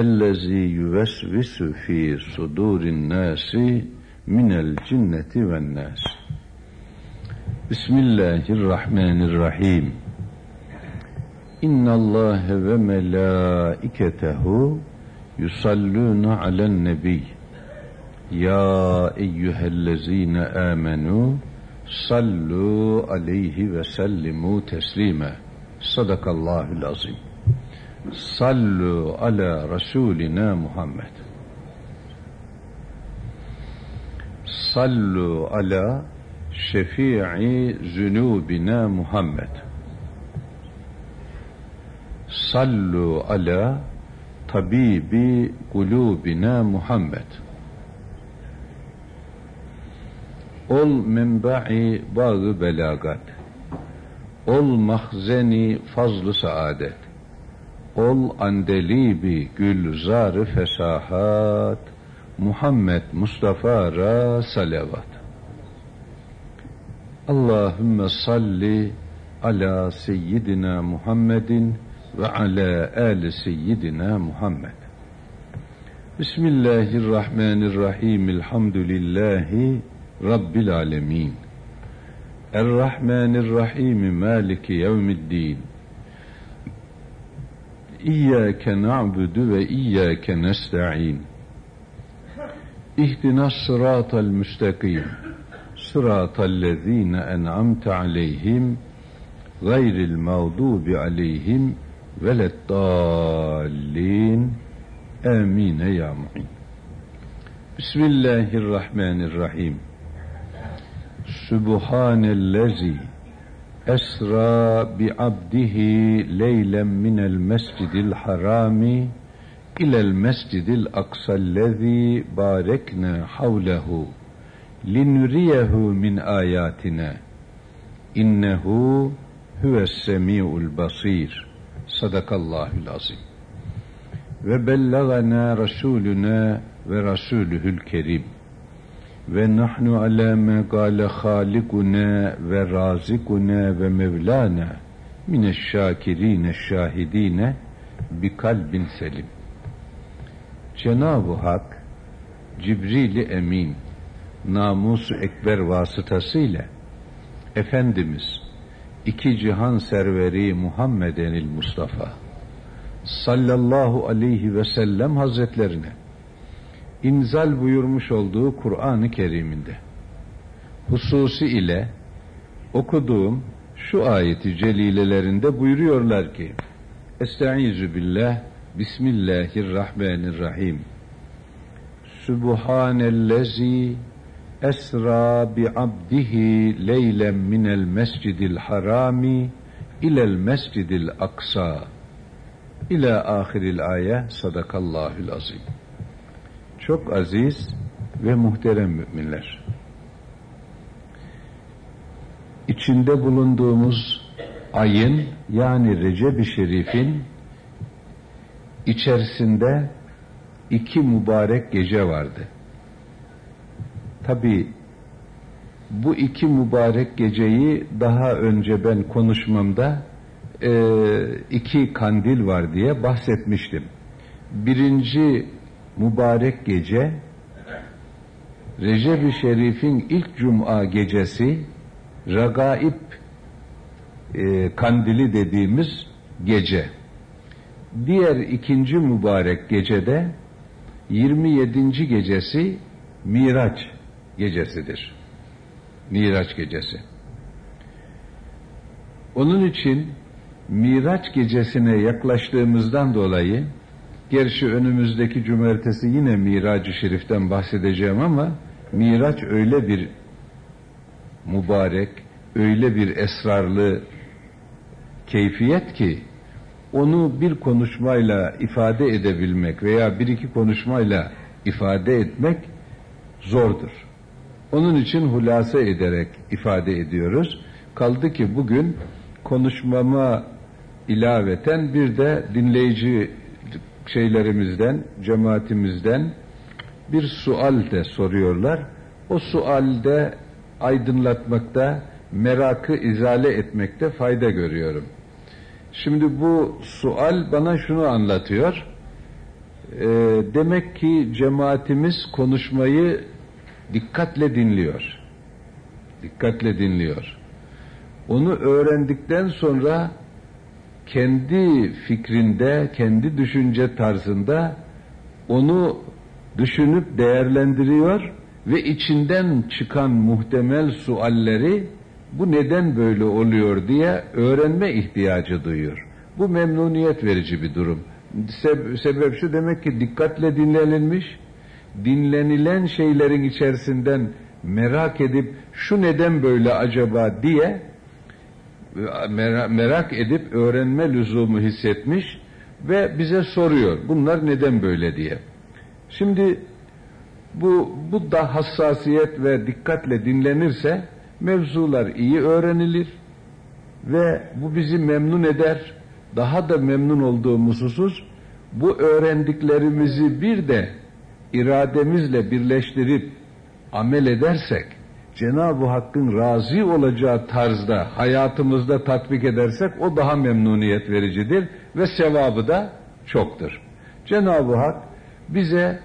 Ellezî yüvesvisu fî sudûrin nâsi minel cinneti ven nâsi. Bismillahirrahmanirrahim. İnnallâhe ve melâiketehu yusallûne alen nebiyy. Ya eyyühellezîne âmenû sallu aleyhi ve sellimu teslime. Sadakallahul azim. Sallu ala Resulina Muhammed. Sallu ala şefii zünubina Muhammed. Sallu ala tabibi kulubina Muhammed. Ol menba'i bağı belagat. Ol mahzeni fazlı saadet Ol andelibi gülzarı fesahat, Muhammed Mustafa ra salavat. Allahümme salli ala seyyidina Muhammedin ve ala ali seyyidina Muhammed. Bismillahirrahmanirrahim. Elhamdülillahi Rabbil alemin. Errahmanirrahim. Maliki yevmiddin. إياك نعبد وإياك نستعين. اهدنا الصراط المستقيم. صراط الذين أنعمت عليهم غير المغضوب عليهم ولا الضالين. آمين يا معين. بسم الله الرحمن الرحيم. سبحان الذي esra bi abdihi leylen minel mescidil harami ilel mescidil aksallezi barekna havlehu linuriyehu min ayatina. İnnehu huves semi'ul basir. Sadakallahul azim. Ve bellagana rasuluna ve rasulühül kerim ve nahnu ala ma gale halikuna ve razikuna ve mevlana mineşşakirine şahidine bi kalbin selim. Cenab-ı Hak Cibril-i Emin namusu ekber vasıtasıyla Efendimiz iki cihan serveri Muhammedenil Mustafa sallallahu aleyhi ve sellem hazretlerine inzal buyurmuş olduğu Kur'an-ı Kerim'inde. Hususi ile okuduğum şu ayeti celilelerinde buyuruyorlar ki Estaizu billah Bismillahirrahmanirrahim. Subhanellezi esra bi abdihi leylen minel mescidil harami ilel mescidil aksa. İla ahiril ayet sadakallahül azim çok aziz ve muhterem müminler. İçinde bulunduğumuz ayın yani Recep-i Şerif'in içerisinde iki mübarek gece vardı. Tabi bu iki mübarek geceyi daha önce ben konuşmamda e, iki kandil var diye bahsetmiştim. Birinci mübarek gece Recep-i Şerif'in ilk cuma gecesi Ragaib e, kandili dediğimiz gece. Diğer ikinci mübarek gecede 27. gecesi Miraç gecesidir. Miraç gecesi. Onun için Miraç gecesine yaklaştığımızdan dolayı Gerçi önümüzdeki cumartesi yine Mirac-ı Şerif'ten bahsedeceğim ama Miraç öyle bir mübarek, öyle bir esrarlı keyfiyet ki onu bir konuşmayla ifade edebilmek veya bir iki konuşmayla ifade etmek zordur. Onun için hulasa ederek ifade ediyoruz. Kaldı ki bugün konuşmama ilaveten bir de dinleyici şeylerimizden, cemaatimizden bir sual de soruyorlar. O sualde aydınlatmakta, merakı izale etmekte fayda görüyorum. Şimdi bu sual bana şunu anlatıyor. E, demek ki cemaatimiz konuşmayı dikkatle dinliyor. Dikkatle dinliyor. Onu öğrendikten sonra kendi fikrinde, kendi düşünce tarzında onu düşünüp değerlendiriyor ve içinden çıkan muhtemel sualleri bu neden böyle oluyor diye öğrenme ihtiyacı duyuyor. Bu memnuniyet verici bir durum. sebep şu demek ki dikkatle dinlenilmiş, dinlenilen şeylerin içerisinden merak edip şu neden böyle acaba diye merak edip öğrenme lüzumu hissetmiş ve bize soruyor bunlar neden böyle diye. Şimdi bu, bu da hassasiyet ve dikkatle dinlenirse mevzular iyi öğrenilir ve bu bizi memnun eder. Daha da memnun olduğumuz husus bu öğrendiklerimizi bir de irademizle birleştirip amel edersek Cenab-ı Hakk'ın razı olacağı tarzda hayatımızda tatbik edersek o daha memnuniyet vericidir ve sevabı da çoktur. Cenab-ı Hak bize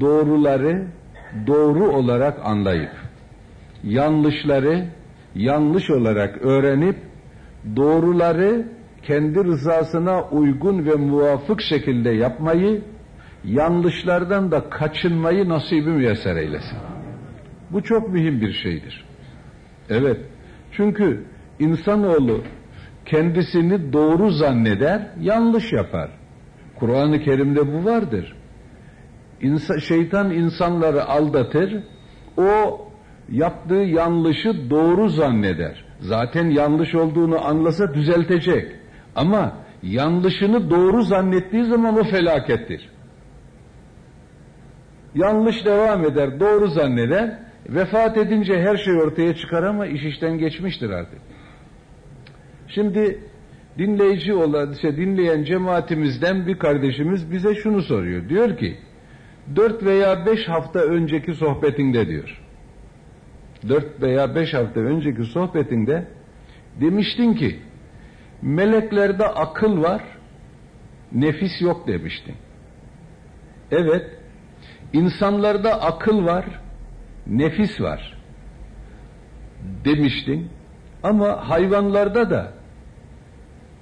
doğruları doğru olarak anlayıp yanlışları yanlış olarak öğrenip doğruları kendi rızasına uygun ve muvafık şekilde yapmayı yanlışlardan da kaçınmayı nasibi müyesser eylesin. Bu çok mühim bir şeydir. Evet. Çünkü insanoğlu kendisini doğru zanneder, yanlış yapar. Kur'an-ı Kerim'de bu vardır. İnsa, şeytan insanları aldatır, o yaptığı yanlışı doğru zanneder. Zaten yanlış olduğunu anlasa düzeltecek. Ama yanlışını doğru zannettiği zaman o felakettir. Yanlış devam eder, doğru zanneder, Vefat edince her şey ortaya çıkar ama iş işten geçmiştir artık. Şimdi dinleyici olan, işte dinleyen cemaatimizden bir kardeşimiz bize şunu soruyor. Diyor ki, dört veya beş hafta önceki sohbetinde diyor. Dört veya beş hafta önceki sohbetinde demiştin ki, meleklerde akıl var, nefis yok demiştin. Evet, insanlarda akıl var, nefis var demiştin ama hayvanlarda da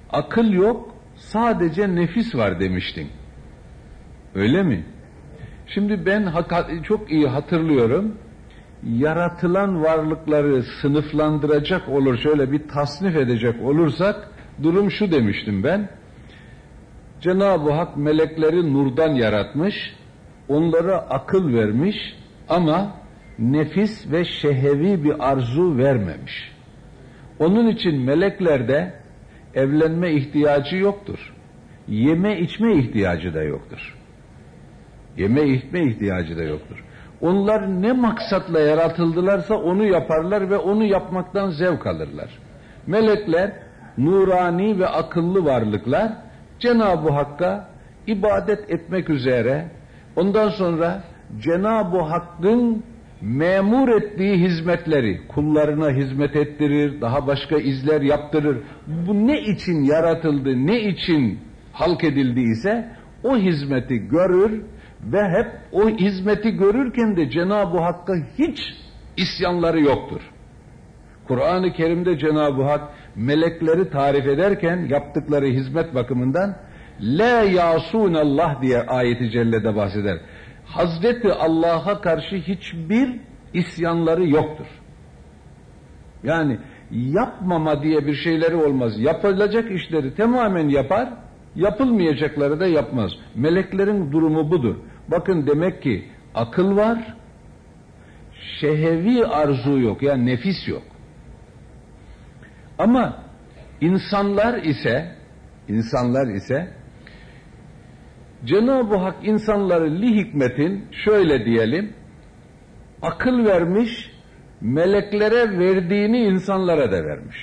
akıl yok sadece nefis var demiştin. Öyle mi? Şimdi ben çok iyi hatırlıyorum. Yaratılan varlıkları sınıflandıracak olur, şöyle bir tasnif edecek olursak durum şu demiştim ben. Cenab-ı Hak melekleri nurdan yaratmış, onlara akıl vermiş ama nefis ve şehevi bir arzu vermemiş. Onun için meleklerde evlenme ihtiyacı yoktur. Yeme içme ihtiyacı da yoktur. Yeme içme ihtiyacı da yoktur. Onlar ne maksatla yaratıldılarsa onu yaparlar ve onu yapmaktan zevk alırlar. Melekler nurani ve akıllı varlıklar Cenab-ı Hakk'a ibadet etmek üzere ondan sonra Cenab-ı Hakk'ın memur ettiği hizmetleri kullarına hizmet ettirir, daha başka izler yaptırır. Bu ne için yaratıldı, ne için halk edildiyse o hizmeti görür ve hep o hizmeti görürken de Cenab-ı Hakk'a hiç isyanları yoktur. Kur'an-ı Kerim'de Cenab-ı Hak melekleri tarif ederken yaptıkları hizmet bakımından La Allah diye ayeti cellede bahseder. Hazreti Allah'a karşı hiçbir isyanları yoktur. Yani yapmama diye bir şeyleri olmaz. Yapılacak işleri tamamen yapar, yapılmayacakları da yapmaz. Meleklerin durumu budur. Bakın demek ki akıl var, şehevi arzu yok yani nefis yok. Ama insanlar ise insanlar ise Cenab-ı Hak insanları li hikmetin şöyle diyelim akıl vermiş meleklere verdiğini insanlara da vermiş.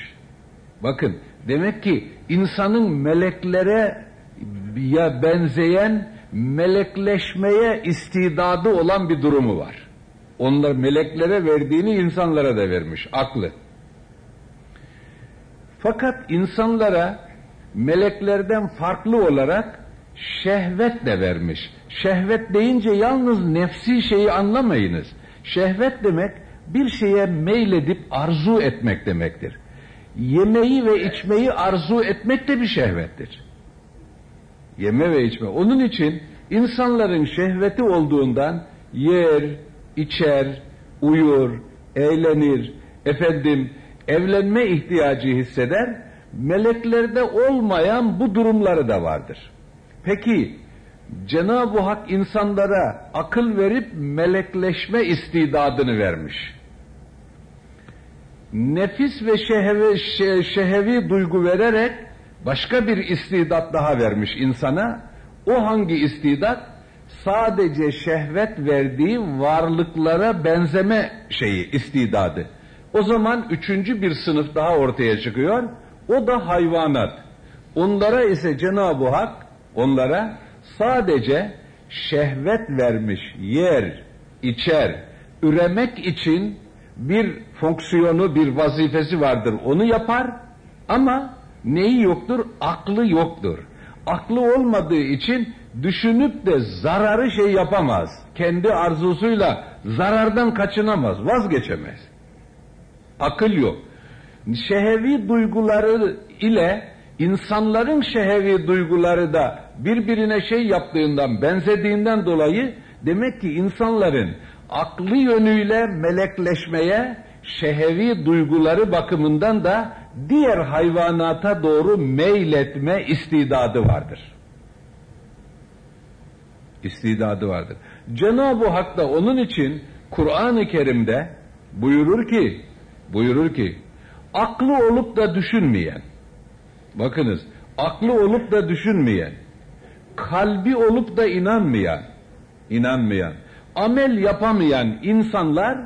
Bakın demek ki insanın meleklere ya benzeyen melekleşmeye istidadı olan bir durumu var. Onlar meleklere verdiğini insanlara da vermiş aklı. Fakat insanlara meleklerden farklı olarak şehvet de vermiş. Şehvet deyince yalnız nefsi şeyi anlamayınız. Şehvet demek bir şeye meyledip arzu etmek demektir. Yemeği ve içmeyi arzu etmek de bir şehvettir. Yeme ve içme. Onun için insanların şehveti olduğundan yer, içer, uyur, eğlenir, efendim evlenme ihtiyacı hisseder, meleklerde olmayan bu durumları da vardır. Peki Cenab-ı Hak insanlara akıl verip melekleşme istidadını vermiş. Nefis ve şehevi, şehevi duygu vererek başka bir istidat daha vermiş insana. O hangi istidat? Sadece şehvet verdiği varlıklara benzeme şeyi, istidadı. O zaman üçüncü bir sınıf daha ortaya çıkıyor. O da hayvanat. Onlara ise Cenab-ı Hak onlara sadece şehvet vermiş, yer, içer, üremek için bir fonksiyonu, bir vazifesi vardır. Onu yapar ama neyi yoktur? Aklı yoktur. Aklı olmadığı için düşünüp de zararı şey yapamaz. Kendi arzusuyla zarardan kaçınamaz, vazgeçemez. Akıl yok. Şehevi duyguları ile insanların şehevi duyguları da birbirine şey yaptığından, benzediğinden dolayı demek ki insanların aklı yönüyle melekleşmeye, şehevi duyguları bakımından da diğer hayvanata doğru meyletme istidadı vardır. İstidadı vardır. Cenab-ı Hak da onun için Kur'an-ı Kerim'de buyurur ki, buyurur ki, aklı olup da düşünmeyen, bakınız, aklı olup da düşünmeyen, kalbi olup da inanmayan, inanmayan, amel yapamayan insanlar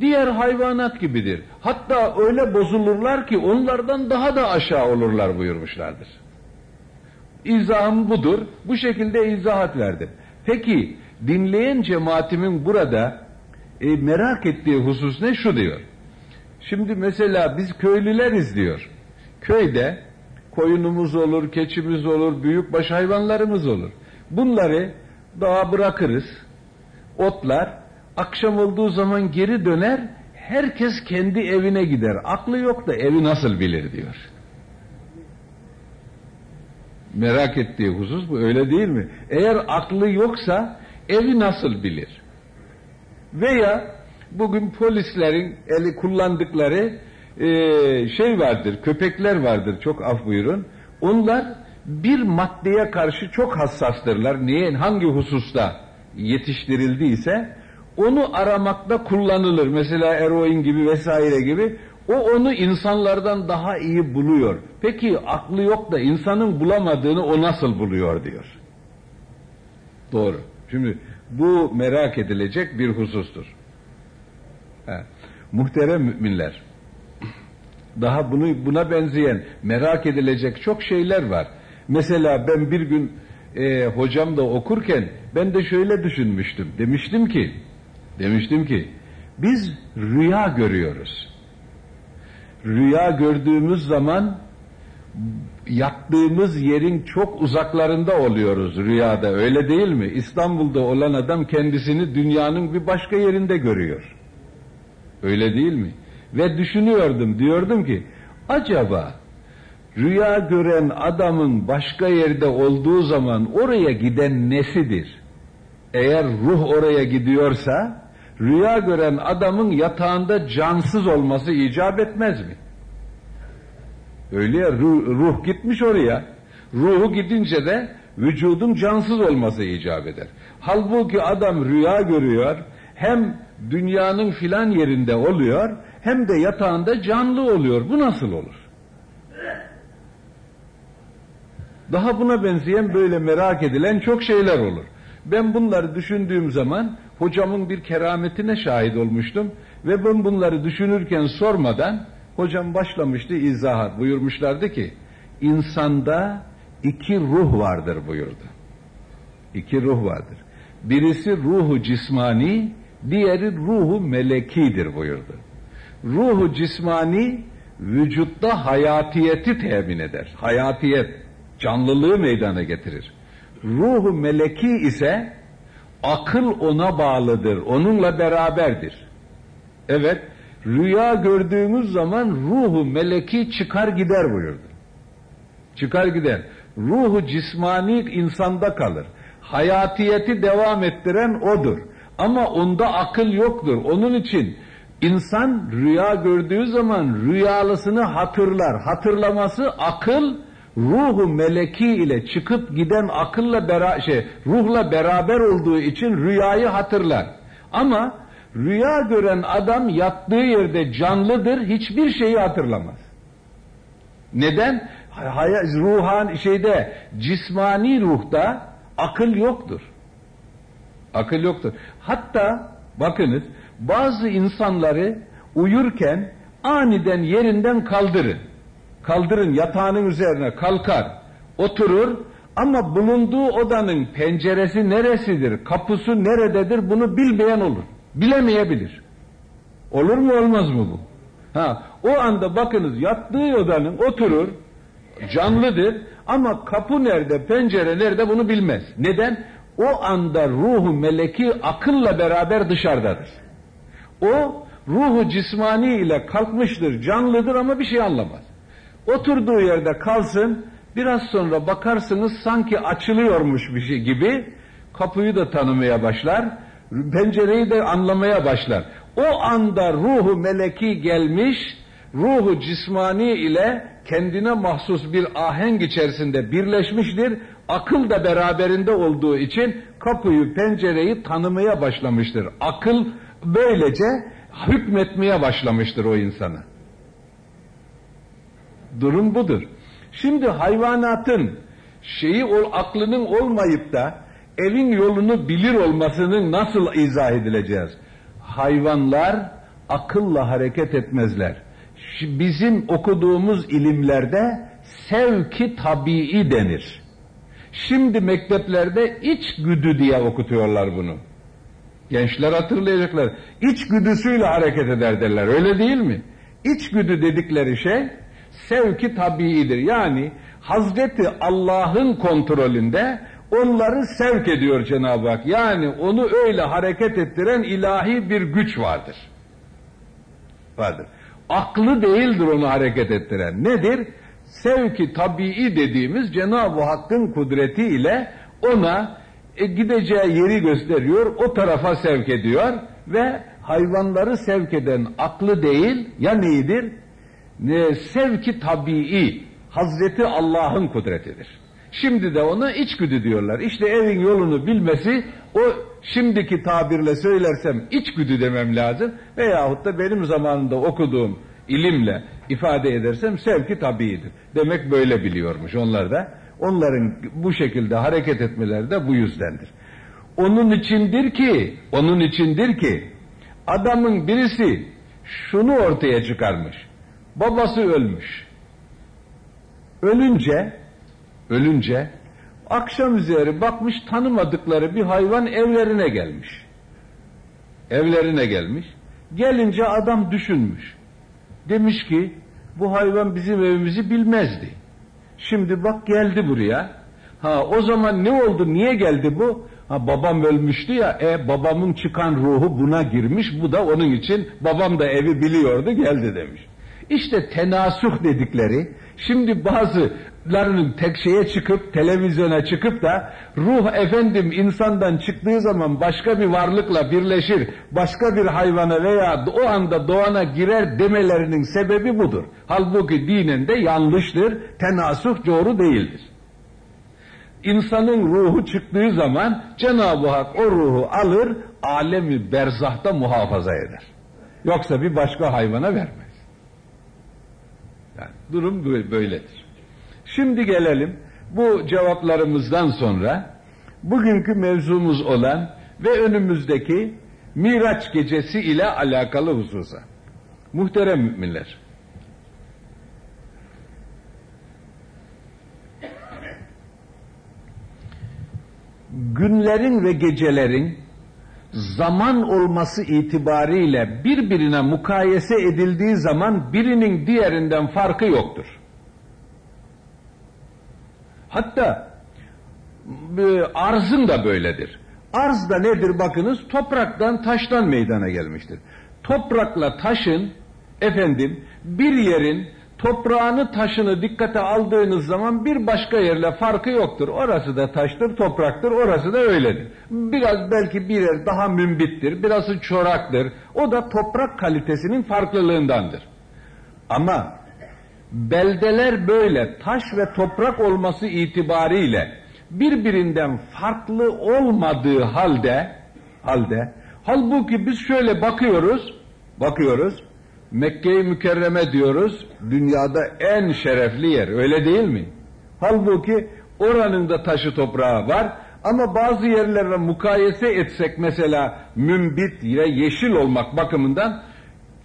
diğer hayvanat gibidir. Hatta öyle bozulurlar ki onlardan daha da aşağı olurlar buyurmuşlardır. İzahım budur. Bu şekilde izahat verdim. Peki dinleyen cemaatimin burada e, merak ettiği husus ne? Şu diyor. Şimdi mesela biz köylüleriz diyor. Köyde koyunumuz olur, keçimiz olur, büyükbaş hayvanlarımız olur. Bunları dağa bırakırız. Otlar akşam olduğu zaman geri döner. Herkes kendi evine gider. Aklı yok da evi nasıl bilir diyor. Merak ettiği husus bu öyle değil mi? Eğer aklı yoksa evi nasıl bilir? Veya bugün polislerin eli kullandıkları e, şey vardır, köpekler vardır çok af buyurun. Onlar bir maddeye karşı çok hassastırlar. Niye, hangi hususta yetiştirildiyse onu aramakta kullanılır. Mesela eroin gibi vesaire gibi. O onu insanlardan daha iyi buluyor. Peki aklı yok da insanın bulamadığını o nasıl buluyor diyor. Doğru. Şimdi bu merak edilecek bir husustur. He. Muhterem müminler. Daha bunu buna benzeyen merak edilecek çok şeyler var. Mesela ben bir gün e, hocam da okurken ben de şöyle düşünmüştüm. Demiştim ki demiştim ki biz rüya görüyoruz. Rüya gördüğümüz zaman yattığımız yerin çok uzaklarında oluyoruz rüyada öyle değil mi? İstanbul'da olan adam kendisini dünyanın bir başka yerinde görüyor. Öyle değil mi? Ve düşünüyordum, diyordum ki acaba rüya gören adamın başka yerde olduğu zaman oraya giden nesidir? Eğer ruh oraya gidiyorsa rüya gören adamın yatağında cansız olması icap etmez mi? Öyle ya ruh, ruh gitmiş oraya. Ruhu gidince de vücudun cansız olması icap eder. Halbuki adam rüya görüyor, hem dünyanın filan yerinde oluyor, hem de yatağında canlı oluyor. Bu nasıl olur? Daha buna benzeyen böyle merak edilen çok şeyler olur. Ben bunları düşündüğüm zaman hocamın bir kerametine şahit olmuştum ve ben bunları düşünürken sormadan hocam başlamıştı izahat buyurmuşlardı ki insanda iki ruh vardır buyurdu. İki ruh vardır. Birisi ruhu cismani, diğeri ruhu melekidir buyurdu. Ruhu cismani vücutta hayatiyeti temin eder. Hayatiyet, canlılığı meydana getirir. Ruhu meleki ise akıl ona bağlıdır, onunla beraberdir. Evet, rüya gördüğümüz zaman ruhu meleki çıkar gider buyurdu. Çıkar gider. Ruhu cismani insanda kalır. Hayatiyeti devam ettiren odur. Ama onda akıl yoktur. Onun için insan rüya gördüğü zaman rüyalısını hatırlar. Hatırlaması akıl ruhu meleki ile çıkıp giden akılla beraber şey ruhla beraber olduğu için rüyayı hatırlar. Ama rüya gören adam yattığı yerde canlıdır, hiçbir şeyi hatırlamaz. Neden? Ruhan şeyde cismani ruhta akıl yoktur. Akıl yoktur. Hatta bakınız bazı insanları uyurken aniden yerinden kaldırın. Kaldırın yatağının üzerine kalkar, oturur ama bulunduğu odanın penceresi neresidir, kapısı nerededir bunu bilmeyen olur. Bilemeyebilir. Olur mu olmaz mı bu? Ha, o anda bakınız yattığı odanın oturur, canlıdır ama kapı nerede, pencere nerede bunu bilmez. Neden? O anda ruhu meleki akılla beraber dışarıdadır. O ruhu cismani ile kalkmıştır, canlıdır ama bir şey anlamaz. Oturduğu yerde kalsın, biraz sonra bakarsınız sanki açılıyormuş bir şey gibi kapıyı da tanımaya başlar, pencereyi de anlamaya başlar. O anda ruhu meleki gelmiş, ruhu cismani ile kendine mahsus bir ahenk içerisinde birleşmiştir. Akıl da beraberinde olduğu için kapıyı, pencereyi tanımaya başlamıştır. Akıl böylece hükmetmeye başlamıştır o insana. Durum budur. Şimdi hayvanatın şeyi ol, aklının olmayıp da elin yolunu bilir olmasının nasıl izah edileceğiz? Hayvanlar akılla hareket etmezler. Bizim okuduğumuz ilimlerde sevki tabii denir. Şimdi mekteplerde iç güdü diye okutuyorlar bunu. Gençler hatırlayacaklar. İç güdüsüyle hareket eder derler. Öyle değil mi? İç güdü dedikleri şey sevki tabiidir. Yani Hazreti Allah'ın kontrolünde onları sevk ediyor Cenab-ı Hak. Yani onu öyle hareket ettiren ilahi bir güç vardır. Vardır. Aklı değildir onu hareket ettiren. Nedir? Sevki tabii dediğimiz Cenab-ı Hakk'ın kudretiyle ona e, gideceği yeri gösteriyor, o tarafa sevk ediyor ve hayvanları sevk eden aklı değil, ya neydir? Ne, sevki tabii, Hazreti Allah'ın kudretidir. Şimdi de ona içgüdü diyorlar. İşte evin yolunu bilmesi, o şimdiki tabirle söylersem içgüdü demem lazım. Veyahut da benim zamanında okuduğum ilimle ifade edersem sevki tabiidir. Demek böyle biliyormuş onlar da. Onların bu şekilde hareket etmeleri de bu yüzdendir. Onun içindir ki, onun içindir ki adamın birisi şunu ortaya çıkarmış. Babası ölmüş. Ölünce ölünce akşam üzeri bakmış tanımadıkları bir hayvan evlerine gelmiş. Evlerine gelmiş. Gelince adam düşünmüş. Demiş ki bu hayvan bizim evimizi bilmezdi. Şimdi bak geldi buraya. Ha o zaman ne oldu? Niye geldi bu? Ha babam ölmüştü ya. E babamın çıkan ruhu buna girmiş. Bu da onun için babam da evi biliyordu geldi demiş. İşte tenasuh dedikleri şimdi bazılarının tek şeye çıkıp televizyona çıkıp da ruh efendim insandan çıktığı zaman başka bir varlıkla birleşir, başka bir hayvana veya o anda doğana girer demelerinin sebebi budur. Halbuki dinen de yanlıştır, tenasuh doğru değildir. İnsanın ruhu çıktığı zaman Cenab-ı Hak o ruhu alır, alemi berzahta muhafaza eder. Yoksa bir başka hayvana vermez. Yani durum böyledir. Şimdi gelelim bu cevaplarımızdan sonra bugünkü mevzumuz olan ve önümüzdeki Miraç gecesi ile alakalı hususa. Muhterem müminler. Günlerin ve gecelerin zaman olması itibariyle birbirine mukayese edildiği zaman birinin diğerinden farkı yoktur. Hatta e, arzın da böyledir. Arz da nedir bakınız topraktan taştan meydana gelmiştir. Toprakla taşın efendim bir yerin toprağını taşını dikkate aldığınız zaman bir başka yerle farkı yoktur. Orası da taştır, topraktır, orası da öyledir. Biraz belki bir yer daha mümbittir, birası çoraktır. O da toprak kalitesinin farklılığındandır. Ama beldeler böyle taş ve toprak olması itibariyle birbirinden farklı olmadığı halde halde halbuki biz şöyle bakıyoruz bakıyoruz Mekke-i Mükerreme diyoruz dünyada en şerefli yer öyle değil mi? Halbuki oranın da taşı toprağı var ama bazı yerlerle mukayese etsek mesela mümbit ve yeşil olmak bakımından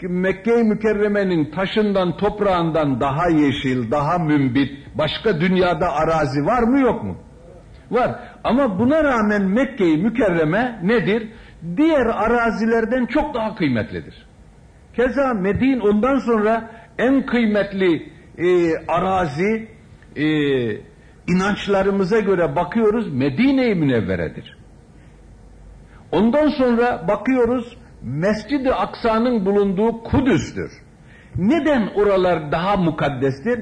Mekke-i Mükerreme'nin taşından toprağından daha yeşil, daha mümbit başka dünyada arazi var mı yok mu? Var. Ama buna rağmen Mekke-i Mükerreme nedir? Diğer arazilerden çok daha kıymetlidir. Keza Medine ondan sonra en kıymetli e, arazi e, inançlarımıza göre bakıyoruz Medine-i Münevvere'dir. Ondan sonra bakıyoruz Mescid-i Aksa'nın bulunduğu Kudüs'tür. Neden oralar daha mukaddestir?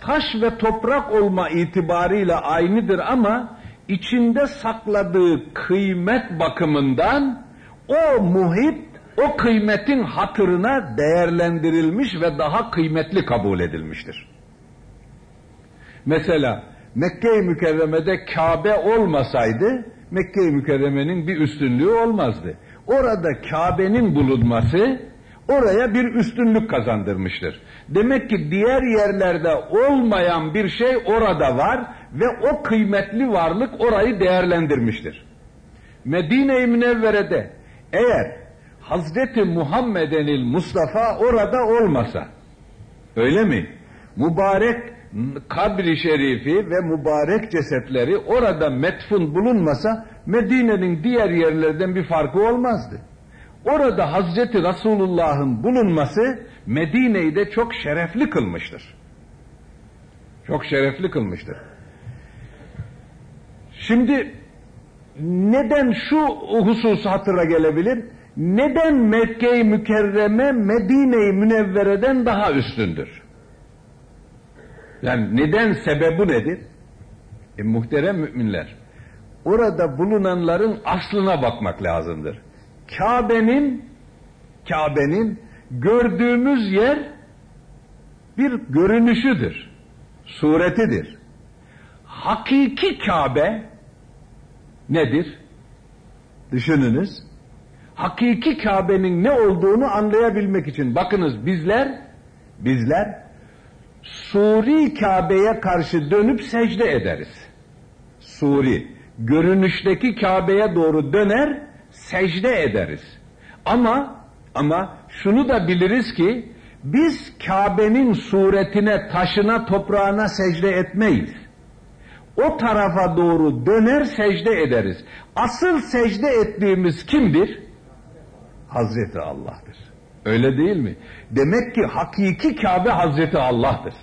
Taş ve toprak olma itibariyle aynıdır ama içinde sakladığı kıymet bakımından o muhit o kıymetin hatırına değerlendirilmiş ve daha kıymetli kabul edilmiştir. Mesela Mekke-i Mükerreme'de Kabe olmasaydı Mekke-i Mükerreme'nin bir üstünlüğü olmazdı. Orada Kabe'nin bulunması oraya bir üstünlük kazandırmıştır. Demek ki diğer yerlerde olmayan bir şey orada var ve o kıymetli varlık orayı değerlendirmiştir. Medine-i Münevvere'de eğer Hazreti Muhammedenil Mustafa orada olmasa öyle mi? Mübarek kabri şerifi ve mübarek cesetleri orada metfun bulunmasa Medine'nin diğer yerlerden bir farkı olmazdı. Orada Hazreti Resulullah'ın bulunması Medine'yi de çok şerefli kılmıştır. Çok şerefli kılmıştır. Şimdi neden şu husus hatıra gelebilir? Neden Mekke-i Mükerreme Medine-i Münevvere'den daha üstündür? Yani neden sebebi nedir? E, muhterem müminler, orada bulunanların aslına bakmak lazımdır. Kabe'nin Kabe'nin gördüğümüz yer bir görünüşüdür, suretidir. Hakiki Kabe nedir? Düşününüz. Hakiki Kabe'nin ne olduğunu anlayabilmek için bakınız bizler bizler Suri Kabe'ye karşı dönüp secde ederiz. Suri görünüşteki Kabe'ye doğru döner secde ederiz. Ama ama şunu da biliriz ki biz Kabe'nin suretine, taşına, toprağına secde etmeyiz. O tarafa doğru döner secde ederiz. Asıl secde ettiğimiz kimdir? Hazreti Allah'tır. Öyle değil mi? Demek ki hakiki Kabe Hazreti Allah'tır.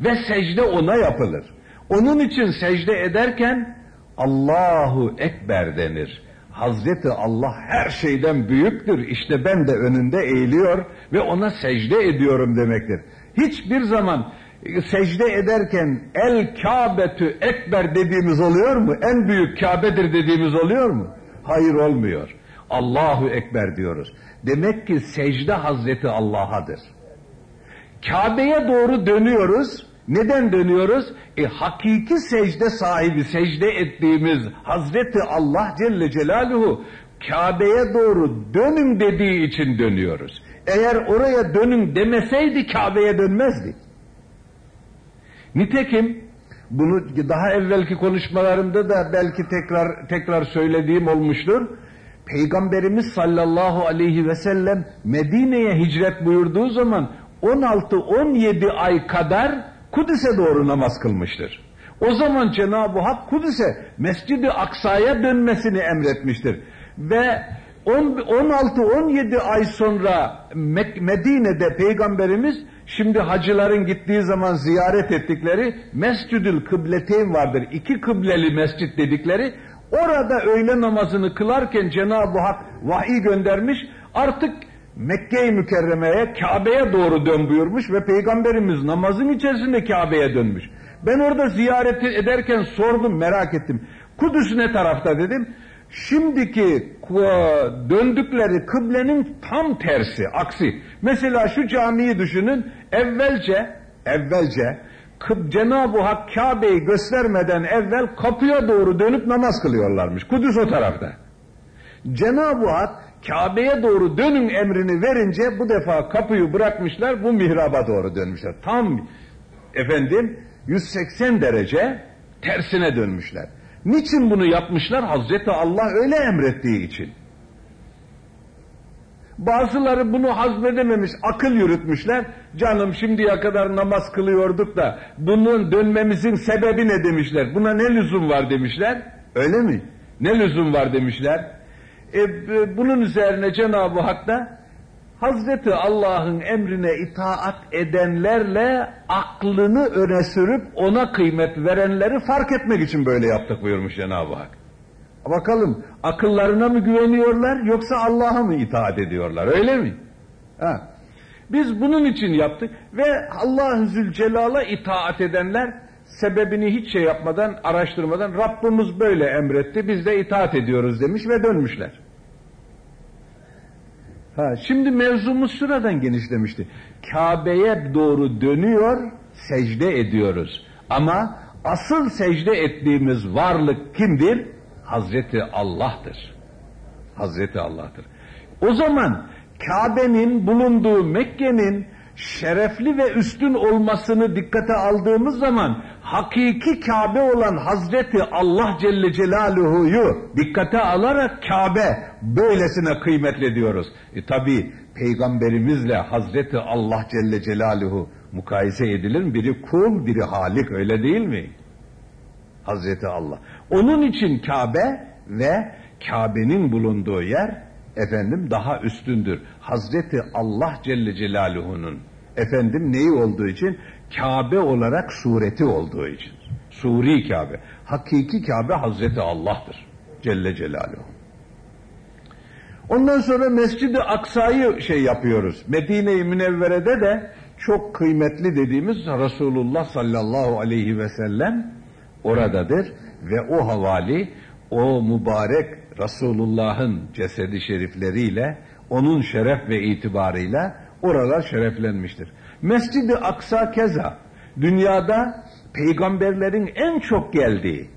Ve secde ona yapılır. Onun için secde ederken Allahu Ekber denir. Hazreti Allah her şeyden büyüktür. İşte ben de önünde eğiliyor ve ona secde ediyorum demektir. Hiçbir zaman secde ederken el Kabe'tü Ekber dediğimiz oluyor mu? En büyük Kabe'dir dediğimiz oluyor mu? Hayır olmuyor. Allahu Ekber diyoruz. Demek ki secde Hazreti Allah'adır. Kabe'ye doğru dönüyoruz. Neden dönüyoruz? E hakiki secde sahibi, secde ettiğimiz Hazreti Allah Celle Celaluhu Kabe'ye doğru dönün dediği için dönüyoruz. Eğer oraya dönün demeseydi Kabe'ye dönmezdik. Nitekim bunu daha evvelki konuşmalarımda da belki tekrar tekrar söylediğim olmuştur. Peygamberimiz sallallahu aleyhi ve sellem Medine'ye hicret buyurduğu zaman 16-17 ay kadar Kudüs'e doğru namaz kılmıştır. O zaman Cenab-ı Hak Kudüs'e Mescid-i Aksa'ya dönmesini emretmiştir. Ve 16-17 ay sonra Medine'de Peygamberimiz şimdi hacıların gittiği zaman ziyaret ettikleri Mescidül vardır. İki kıbleli mescit dedikleri. Orada öğle namazını kılarken Cenab-ı Hak vahiy göndermiş. Artık Mekke-i Mükerreme'ye, Kabe'ye doğru dön buyurmuş ve Peygamberimiz namazın içerisinde Kabe'ye dönmüş. Ben orada ziyaret ederken sordum, merak ettim. Kudüs ne tarafta dedim. Şimdiki döndükleri kıblenin tam tersi, aksi. Mesela şu camiyi düşünün, evvelce, evvelce Cenab-ı Hak Kabe'yi göstermeden evvel kapıya doğru dönüp namaz kılıyorlarmış. Kudüs o tarafta. Cenab-ı Hak Kabe'ye doğru dönün emrini verince bu defa kapıyı bırakmışlar, bu mihraba doğru dönmüşler. Tam efendim 180 derece tersine dönmüşler. Niçin bunu yapmışlar? Hazreti Allah öyle emrettiği için. Bazıları bunu hazmedememiş, akıl yürütmüşler. Canım şimdiye kadar namaz kılıyorduk da bunun dönmemizin sebebi ne demişler. Buna ne lüzum var demişler. Öyle mi? Ne lüzum var demişler. E, bunun üzerine Cenab-ı Hak da Hazreti Allah'ın emrine itaat edenlerle aklını öne sürüp ona kıymet verenleri fark etmek için böyle yaptık buyurmuş Cenab-ı Hak. Bakalım akıllarına mı güveniyorlar yoksa Allah'a mı itaat ediyorlar öyle mi? Ha. Biz bunun için yaptık ve Allah-u Zülcelal'a itaat edenler sebebini hiç şey yapmadan, araştırmadan Rabbimiz böyle emretti biz de itaat ediyoruz demiş ve dönmüşler. Ha, şimdi mevzumuz şuradan genişlemişti. Kabe'ye doğru dönüyor, secde ediyoruz. Ama asıl secde ettiğimiz varlık kimdir? Hazreti Allah'tır. Hazreti Allah'tır. O zaman Kabe'nin bulunduğu Mekke'nin şerefli ve üstün olmasını dikkate aldığımız zaman hakiki Kabe olan Hazreti Allah Celle Celaluhu'yu dikkate alarak Kabe böylesine kıymetli diyoruz. E tabi peygamberimizle Hazreti Allah Celle Celaluhu mukayese edilir mi? Biri kul, biri halik öyle değil mi? Hazreti Allah. Onun için Kabe ve Kabe'nin bulunduğu yer efendim daha üstündür. Hazreti Allah Celle Celaluhu'nun efendim neyi olduğu için? Kabe olarak sureti olduğu için. Suri Kabe. Hakiki Kabe Hazreti Allah'tır. Celle Celaluhu. Ondan sonra Mescid-i Aksa'yı şey yapıyoruz. Medine-i Münevvere'de de çok kıymetli dediğimiz Resulullah sallallahu aleyhi ve sellem oradadır ve o havali o mübarek Resulullah'ın cesedi şerifleriyle onun şeref ve itibarıyla oralar şereflenmiştir. Mescid-i Aksa keza dünyada peygamberlerin en çok geldiği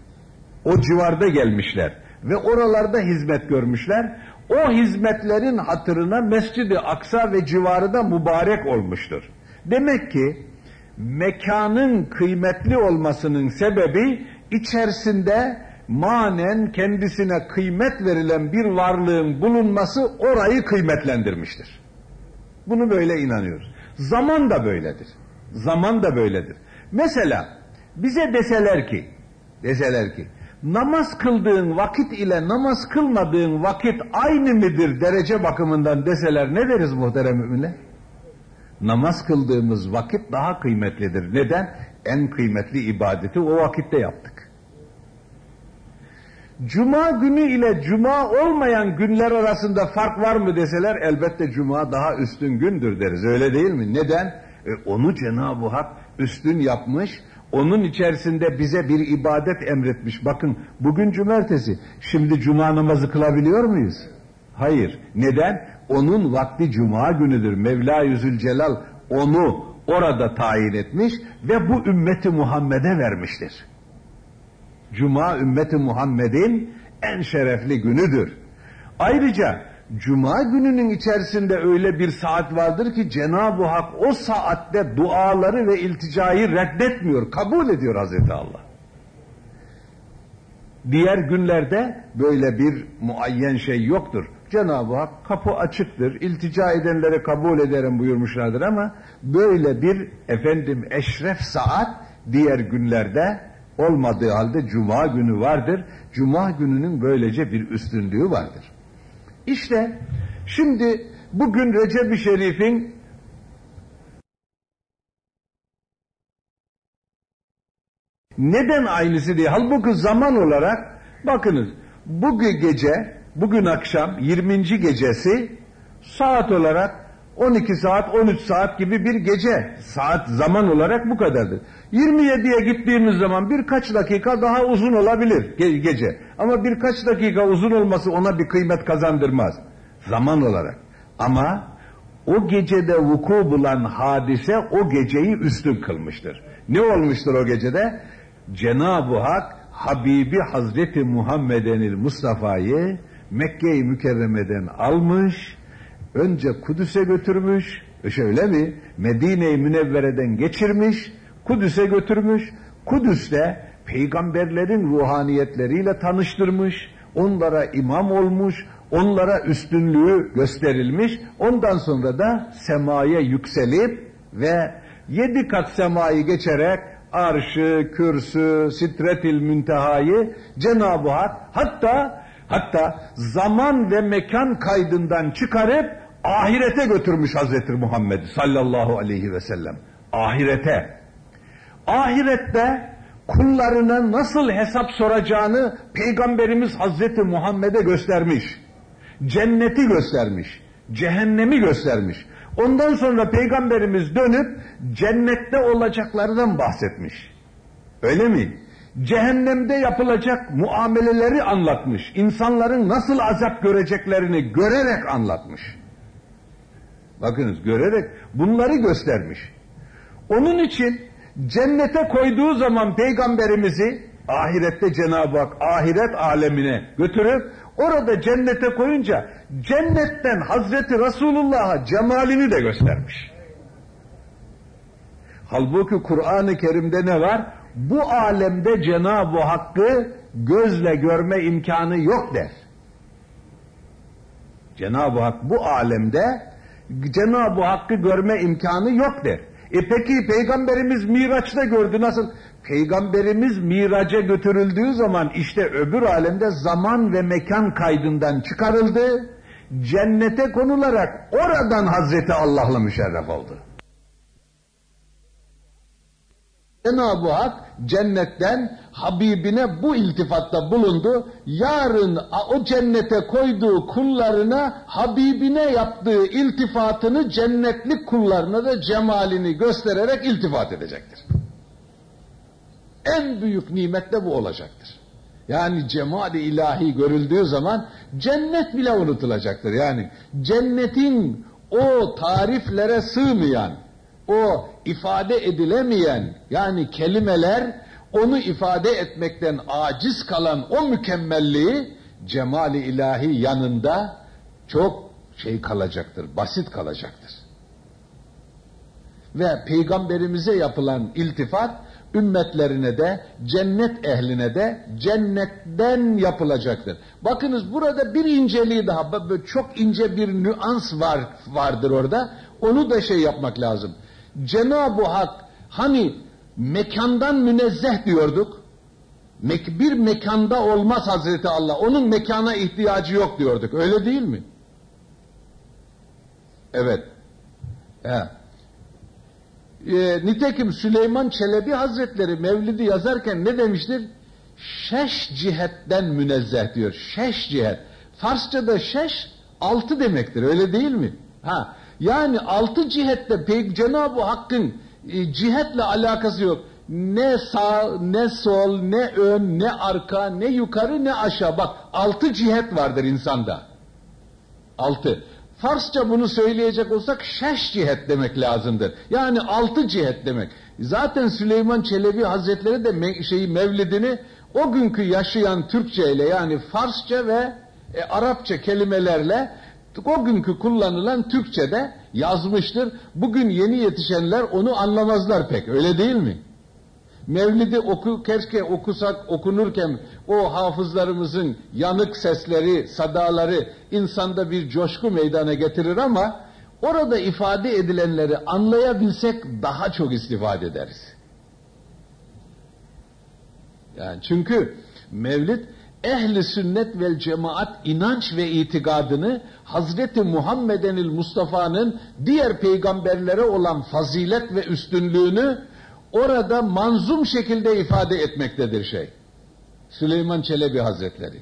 o civarda gelmişler ve oralarda hizmet görmüşler. O hizmetlerin hatırına Mescid-i Aksa ve civarı da mübarek olmuştur. Demek ki mekanın kıymetli olmasının sebebi içerisinde manen kendisine kıymet verilen bir varlığın bulunması orayı kıymetlendirmiştir. Bunu böyle inanıyoruz. Zaman da böyledir. Zaman da böyledir. Mesela bize deseler ki, deseler ki, namaz kıldığın vakit ile namaz kılmadığın vakit aynı midir derece bakımından deseler ne deriz muhterem müminler? Namaz kıldığımız vakit daha kıymetlidir. Neden? En kıymetli ibadeti o vakitte yaptık. Cuma günü ile cuma olmayan günler arasında fark var mı deseler elbette cuma daha üstün gündür deriz öyle değil mi? Neden? E, onu Cenab-ı Hak üstün yapmış, onun içerisinde bize bir ibadet emretmiş. Bakın bugün cumartesi, şimdi cuma namazı kılabiliyor muyuz? Hayır. Neden? Onun vakti cuma günüdür. Mevla Yüzül Celal onu orada tayin etmiş ve bu ümmeti Muhammed'e vermiştir. Cuma ümmeti Muhammed'in en şerefli günüdür. Ayrıca Cuma gününün içerisinde öyle bir saat vardır ki Cenab-ı Hak o saatte duaları ve ilticayı reddetmiyor, kabul ediyor Hazreti Allah. Diğer günlerde böyle bir muayyen şey yoktur. Cenab-ı Hak kapı açıktır, iltica edenlere kabul ederim buyurmuşlardır ama böyle bir efendim eşref saat diğer günlerde olmadığı halde cuma günü vardır. Cuma gününün böylece bir üstünlüğü vardır. İşte şimdi bugün Recep-i Şerif'in neden aynısı diye halbuki zaman olarak bakınız bugün gece bugün akşam 20. gecesi saat olarak 12 saat 13 saat gibi bir gece saat zaman olarak bu kadardır. 27'ye gittiğimiz zaman birkaç dakika daha uzun olabilir ge gece. Ama birkaç dakika uzun olması ona bir kıymet kazandırmaz zaman olarak. Ama o gecede vuku bulan hadise o geceyi üstün kılmıştır. Ne olmuştur o gecede? Cenab-ı Hak Habibi Hazreti Muhammedenil Mustafa'yı Mekke-i Mükerreme'den almış, önce Kudüs'e götürmüş, e şöyle mi? Medine-i Münevvere'den geçirmiş, Kudüs'e götürmüş, Kudüs'te peygamberlerin ruhaniyetleriyle tanıştırmış, onlara imam olmuş, onlara üstünlüğü gösterilmiş, ondan sonra da semaya yükselip ve yedi kat semayı geçerek arşı, kürsü, sitretil müntehayı Cenab-ı Hak hatta hatta zaman ve mekan kaydından çıkarıp ahirete götürmüş Hazreti Muhammed sallallahu aleyhi ve sellem. Ahirete. Ahirette kullarına nasıl hesap soracağını Peygamberimiz Hazreti Muhammed'e göstermiş. Cenneti göstermiş. Cehennemi göstermiş. Ondan sonra Peygamberimiz dönüp cennette olacaklardan bahsetmiş. Öyle mi? Cehennemde yapılacak muameleleri anlatmış. İnsanların nasıl azap göreceklerini görerek anlatmış. Bakınız görerek bunları göstermiş. Onun için cennete koyduğu zaman peygamberimizi ahirette Cenab-ı Hak ahiret alemine götürüp orada cennete koyunca cennetten Hazreti Resulullah'a cemalini de göstermiş. Halbuki Kur'an-ı Kerim'de ne var? Bu alemde Cenab-ı Hakk'ı gözle görme imkanı yok der. Cenab-ı Hak bu alemde Cenab-ı Hakk'ı görme imkanı yok der. E peki Peygamberimiz Miraç'ta gördü nasıl? Peygamberimiz miraca götürüldüğü zaman işte öbür alemde zaman ve mekan kaydından çıkarıldı. Cennete konularak oradan Hazreti Allah'la müşerref oldu. Cenab-ı Hak cennetten Habibine bu iltifatta bulundu. Yarın o cennete koyduğu kullarına Habibine yaptığı iltifatını cennetlik kullarına da cemalini göstererek iltifat edecektir. En büyük nimet de bu olacaktır. Yani cemali ilahi görüldüğü zaman cennet bile unutulacaktır. Yani cennetin o tariflere sığmayan, o ifade edilemeyen yani kelimeler onu ifade etmekten aciz kalan o mükemmelliği cemali ilahi yanında çok şey kalacaktır, basit kalacaktır. Ve peygamberimize yapılan iltifat ümmetlerine de cennet ehline de cennetten yapılacaktır. Bakınız burada bir inceliği daha çok ince bir nüans var vardır orada. Onu da şey yapmak lazım. Cenab-ı Hak hani mekandan münezzeh diyorduk. Bir mekanda olmaz Hazreti Allah. Onun mekana ihtiyacı yok diyorduk. Öyle değil mi? Evet. He. E, nitekim Süleyman Çelebi Hazretleri Mevlid'i yazarken ne demiştir? Şeş cihetten münezzeh diyor. Şeş cihet. Farsçada şeş altı demektir. Öyle değil mi? Ha. Yani altı cihette Cenab-ı Hakk'ın e, cihetle alakası yok. Ne sağ, ne sol, ne ön, ne arka, ne yukarı, ne aşağı. Bak altı cihet vardır insanda. Altı. Farsça bunu söyleyecek olsak şeş cihet demek lazımdır. Yani altı cihet demek. Zaten Süleyman Çelebi Hazretleri de me şeyi mevlidini o günkü yaşayan Türkçe ile yani Farsça ve e, Arapça kelimelerle o günkü kullanılan Türkçe'de yazmıştır. Bugün yeni yetişenler onu anlamazlar pek. Öyle değil mi? Mevlidi oku, keşke okusak, okunurken o hafızlarımızın yanık sesleri, sadaları insanda bir coşku meydana getirir ama orada ifade edilenleri anlayabilsek daha çok istifade ederiz. Yani çünkü Mevlid ehli sünnet vel cemaat inanç ve itikadını Hazreti Muhammedenil Mustafa'nın diğer peygamberlere olan fazilet ve üstünlüğünü orada manzum şekilde ifade etmektedir şey. Süleyman Çelebi Hazretleri.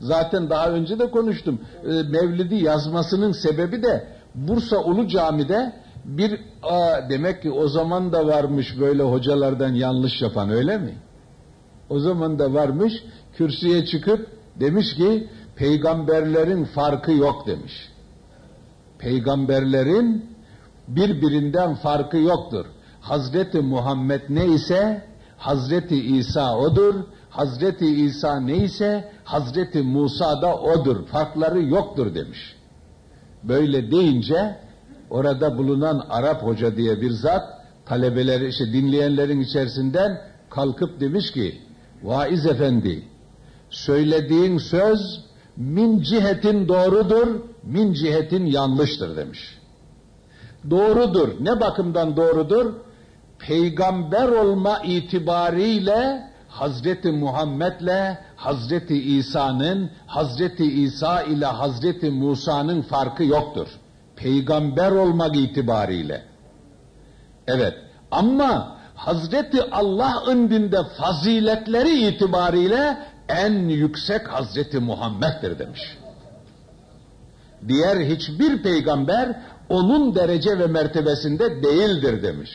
Zaten daha önce de konuştum. Ee, Mevlidi yazmasının sebebi de Bursa Ulu Cami'de bir demek ki o zaman da varmış böyle hocalardan yanlış yapan öyle mi? O zaman da varmış kürsüye çıkıp demiş ki peygamberlerin farkı yok demiş. Peygamberlerin birbirinden farkı yoktur. Hazreti Muhammed neyse Hazreti İsa odur. Hazreti İsa neyse Hazreti Musa da odur. Farkları yoktur demiş. Böyle deyince orada bulunan Arap hoca diye bir zat talebeleri işte dinleyenlerin içerisinden kalkıp demiş ki vaiz efendi söylediğin söz min cihetin doğrudur min cihetin yanlıştır demiş. Doğrudur. Ne bakımdan doğrudur? peygamber olma itibariyle Hazreti Muhammed'le Hazreti İsa'nın Hazreti İsa ile Hazreti Musa'nın farkı yoktur. Peygamber olmak itibariyle. Evet ama Hazreti Allah indinde faziletleri itibariyle en yüksek Hazreti Muhammed'dir demiş. Diğer hiçbir peygamber onun derece ve mertebesinde değildir demiş.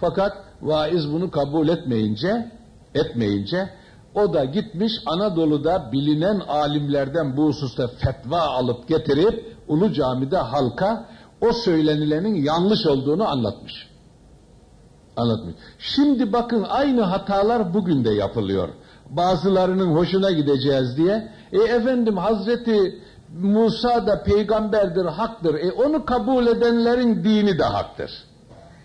Fakat vaiz bunu kabul etmeyince, etmeyince o da gitmiş Anadolu'da bilinen alimlerden bu hususta fetva alıp getirip Ulu Cami'de halka o söylenilenin yanlış olduğunu anlatmış. Anlatmış. Şimdi bakın aynı hatalar bugün de yapılıyor. Bazılarının hoşuna gideceğiz diye. E efendim Hazreti Musa da peygamberdir, haktır. E onu kabul edenlerin dini de haktır.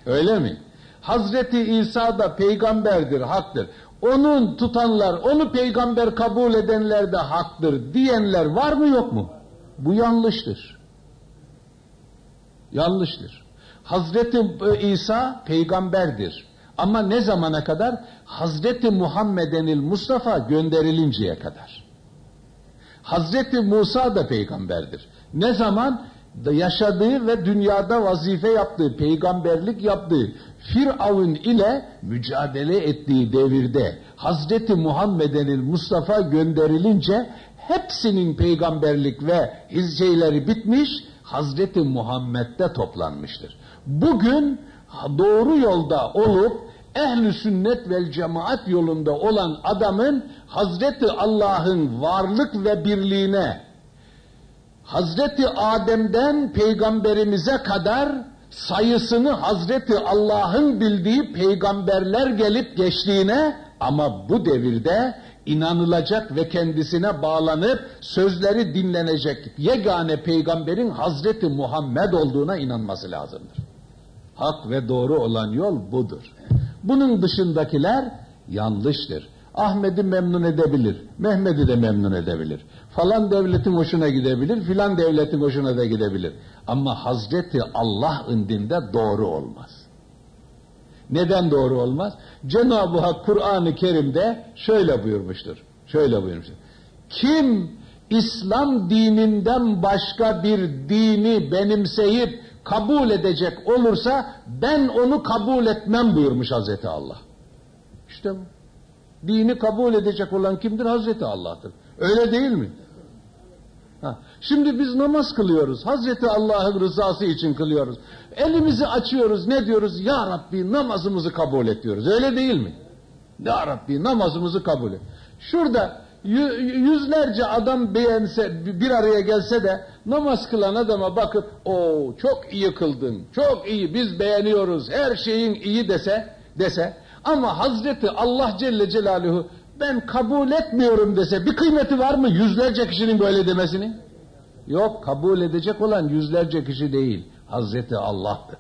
Öyle mi? Hazreti İsa da peygamberdir, haktır. Onun tutanlar, onu peygamber kabul edenler de haktır diyenler var mı yok mu? Bu yanlıştır. Yanlıştır. Hazreti İsa peygamberdir. Ama ne zamana kadar? Hazreti Muhammedenil Mustafa gönderilinceye kadar. Hazreti Musa da peygamberdir. Ne zaman? yaşadığı ve dünyada vazife yaptığı, peygamberlik yaptığı Firavun ile mücadele ettiği devirde Hazreti Muhammed'in Mustafa gönderilince hepsinin peygamberlik ve şeyleri bitmiş, Hazreti Muhammed'de toplanmıştır. Bugün doğru yolda olup ehli sünnet vel cemaat yolunda olan adamın Hazreti Allah'ın varlık ve birliğine Hazreti Adem'den peygamberimize kadar sayısını Hazreti Allah'ın bildiği peygamberler gelip geçtiğine ama bu devirde inanılacak ve kendisine bağlanıp sözleri dinlenecek yegane peygamberin Hazreti Muhammed olduğuna inanması lazımdır. Hak ve doğru olan yol budur. Bunun dışındakiler yanlıştır. Ahmet'i memnun edebilir, Mehmet'i de memnun edebilir. Falan devletin hoşuna gidebilir, filan devletin hoşuna da gidebilir. Ama Hazreti Allah indinde doğru olmaz. Neden doğru olmaz? Cenab-ı Hak Kur'an-ı Kerim'de şöyle buyurmuştur. Şöyle buyurmuştur. Kim İslam dininden başka bir dini benimseyip kabul edecek olursa ben onu kabul etmem buyurmuş Hazreti Allah. İşte bu. Dini kabul edecek olan kimdir? Hazreti Allah'tır. Öyle değil mi? Ha. Şimdi biz namaz kılıyoruz. Hazreti Allah'ın rızası için kılıyoruz. Elimizi açıyoruz. Ne diyoruz? Ya Rabbi namazımızı kabul et diyoruz. Öyle değil mi? Ya Rabbi namazımızı kabul et. Şurada yüzlerce adam beğense, bir araya gelse de namaz kılan adama bakıp o çok iyi kıldın, çok iyi biz beğeniyoruz, her şeyin iyi dese, dese ama Hazreti Allah Celle Celaluhu ben kabul etmiyorum dese bir kıymeti var mı yüzlerce kişinin böyle demesini? Yok kabul edecek olan yüzlerce kişi değil. Hazreti Allah'tır.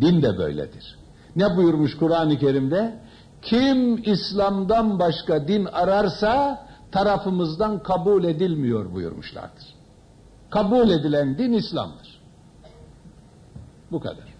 Din de böyledir. Ne buyurmuş Kur'an-ı Kerim'de? Kim İslam'dan başka din ararsa tarafımızdan kabul edilmiyor buyurmuşlardır. Kabul edilen din İslam'dır. Bu kadar.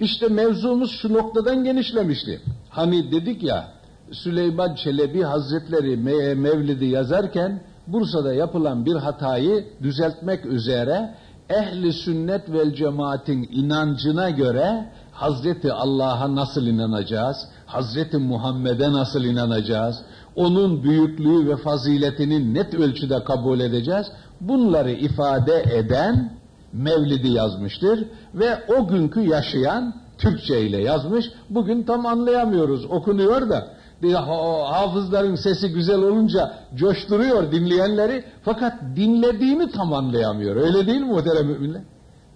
İşte mevzumuz şu noktadan genişlemişti. Hani dedik ya Süleyman Çelebi Hazretleri Mevlid'i yazarken Bursa'da yapılan bir hatayı düzeltmek üzere ehli sünnet vel cemaatin inancına göre Hazreti Allah'a nasıl inanacağız? Hazreti Muhammed'e nasıl inanacağız? Onun büyüklüğü ve faziletini net ölçüde kabul edeceğiz. Bunları ifade eden Mevlid'i yazmıştır ve o günkü yaşayan Türkçe ile yazmış. Bugün tam anlayamıyoruz. Okunuyor da hafızların sesi güzel olunca coşturuyor dinleyenleri fakat dinlediğini tam anlayamıyor. Öyle değil mi muhterem müminler?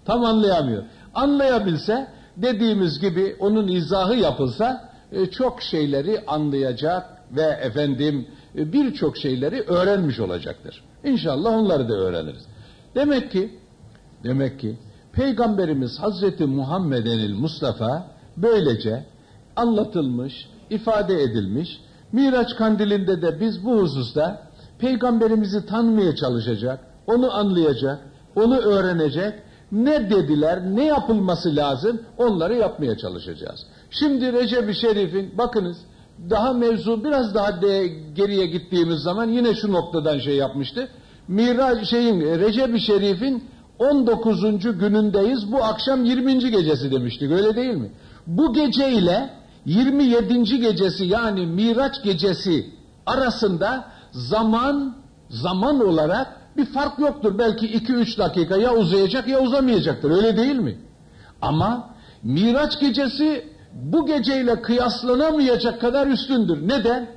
Tam anlayamıyor. Anlayabilse dediğimiz gibi onun izahı yapılsa e, çok şeyleri anlayacak ve efendim e, birçok şeyleri öğrenmiş olacaktır. İnşallah onları da öğreniriz. Demek ki demek ki Peygamberimiz Hazreti Muhammedenil Mustafa böylece anlatılmış, ifade edilmiş. Miraç kandilinde de biz bu hususta peygamberimizi tanımaya çalışacak, onu anlayacak, onu öğrenecek, ne dediler, ne yapılması lazım onları yapmaya çalışacağız. Şimdi Recep-i Şerif'in bakınız daha mevzu biraz daha de, geriye gittiğimiz zaman yine şu noktadan şey yapmıştı. Miraç şeyin Recep-i Şerif'in 19. günündeyiz. Bu akşam 20. gecesi demiştik. Öyle değil mi? Bu gece ile 27. gecesi yani Miraç gecesi arasında zaman zaman olarak bir fark yoktur. Belki 2-3 dakika ya uzayacak ya uzamayacaktır. Öyle değil mi? Ama Miraç gecesi bu geceyle kıyaslanamayacak kadar üstündür. Neden?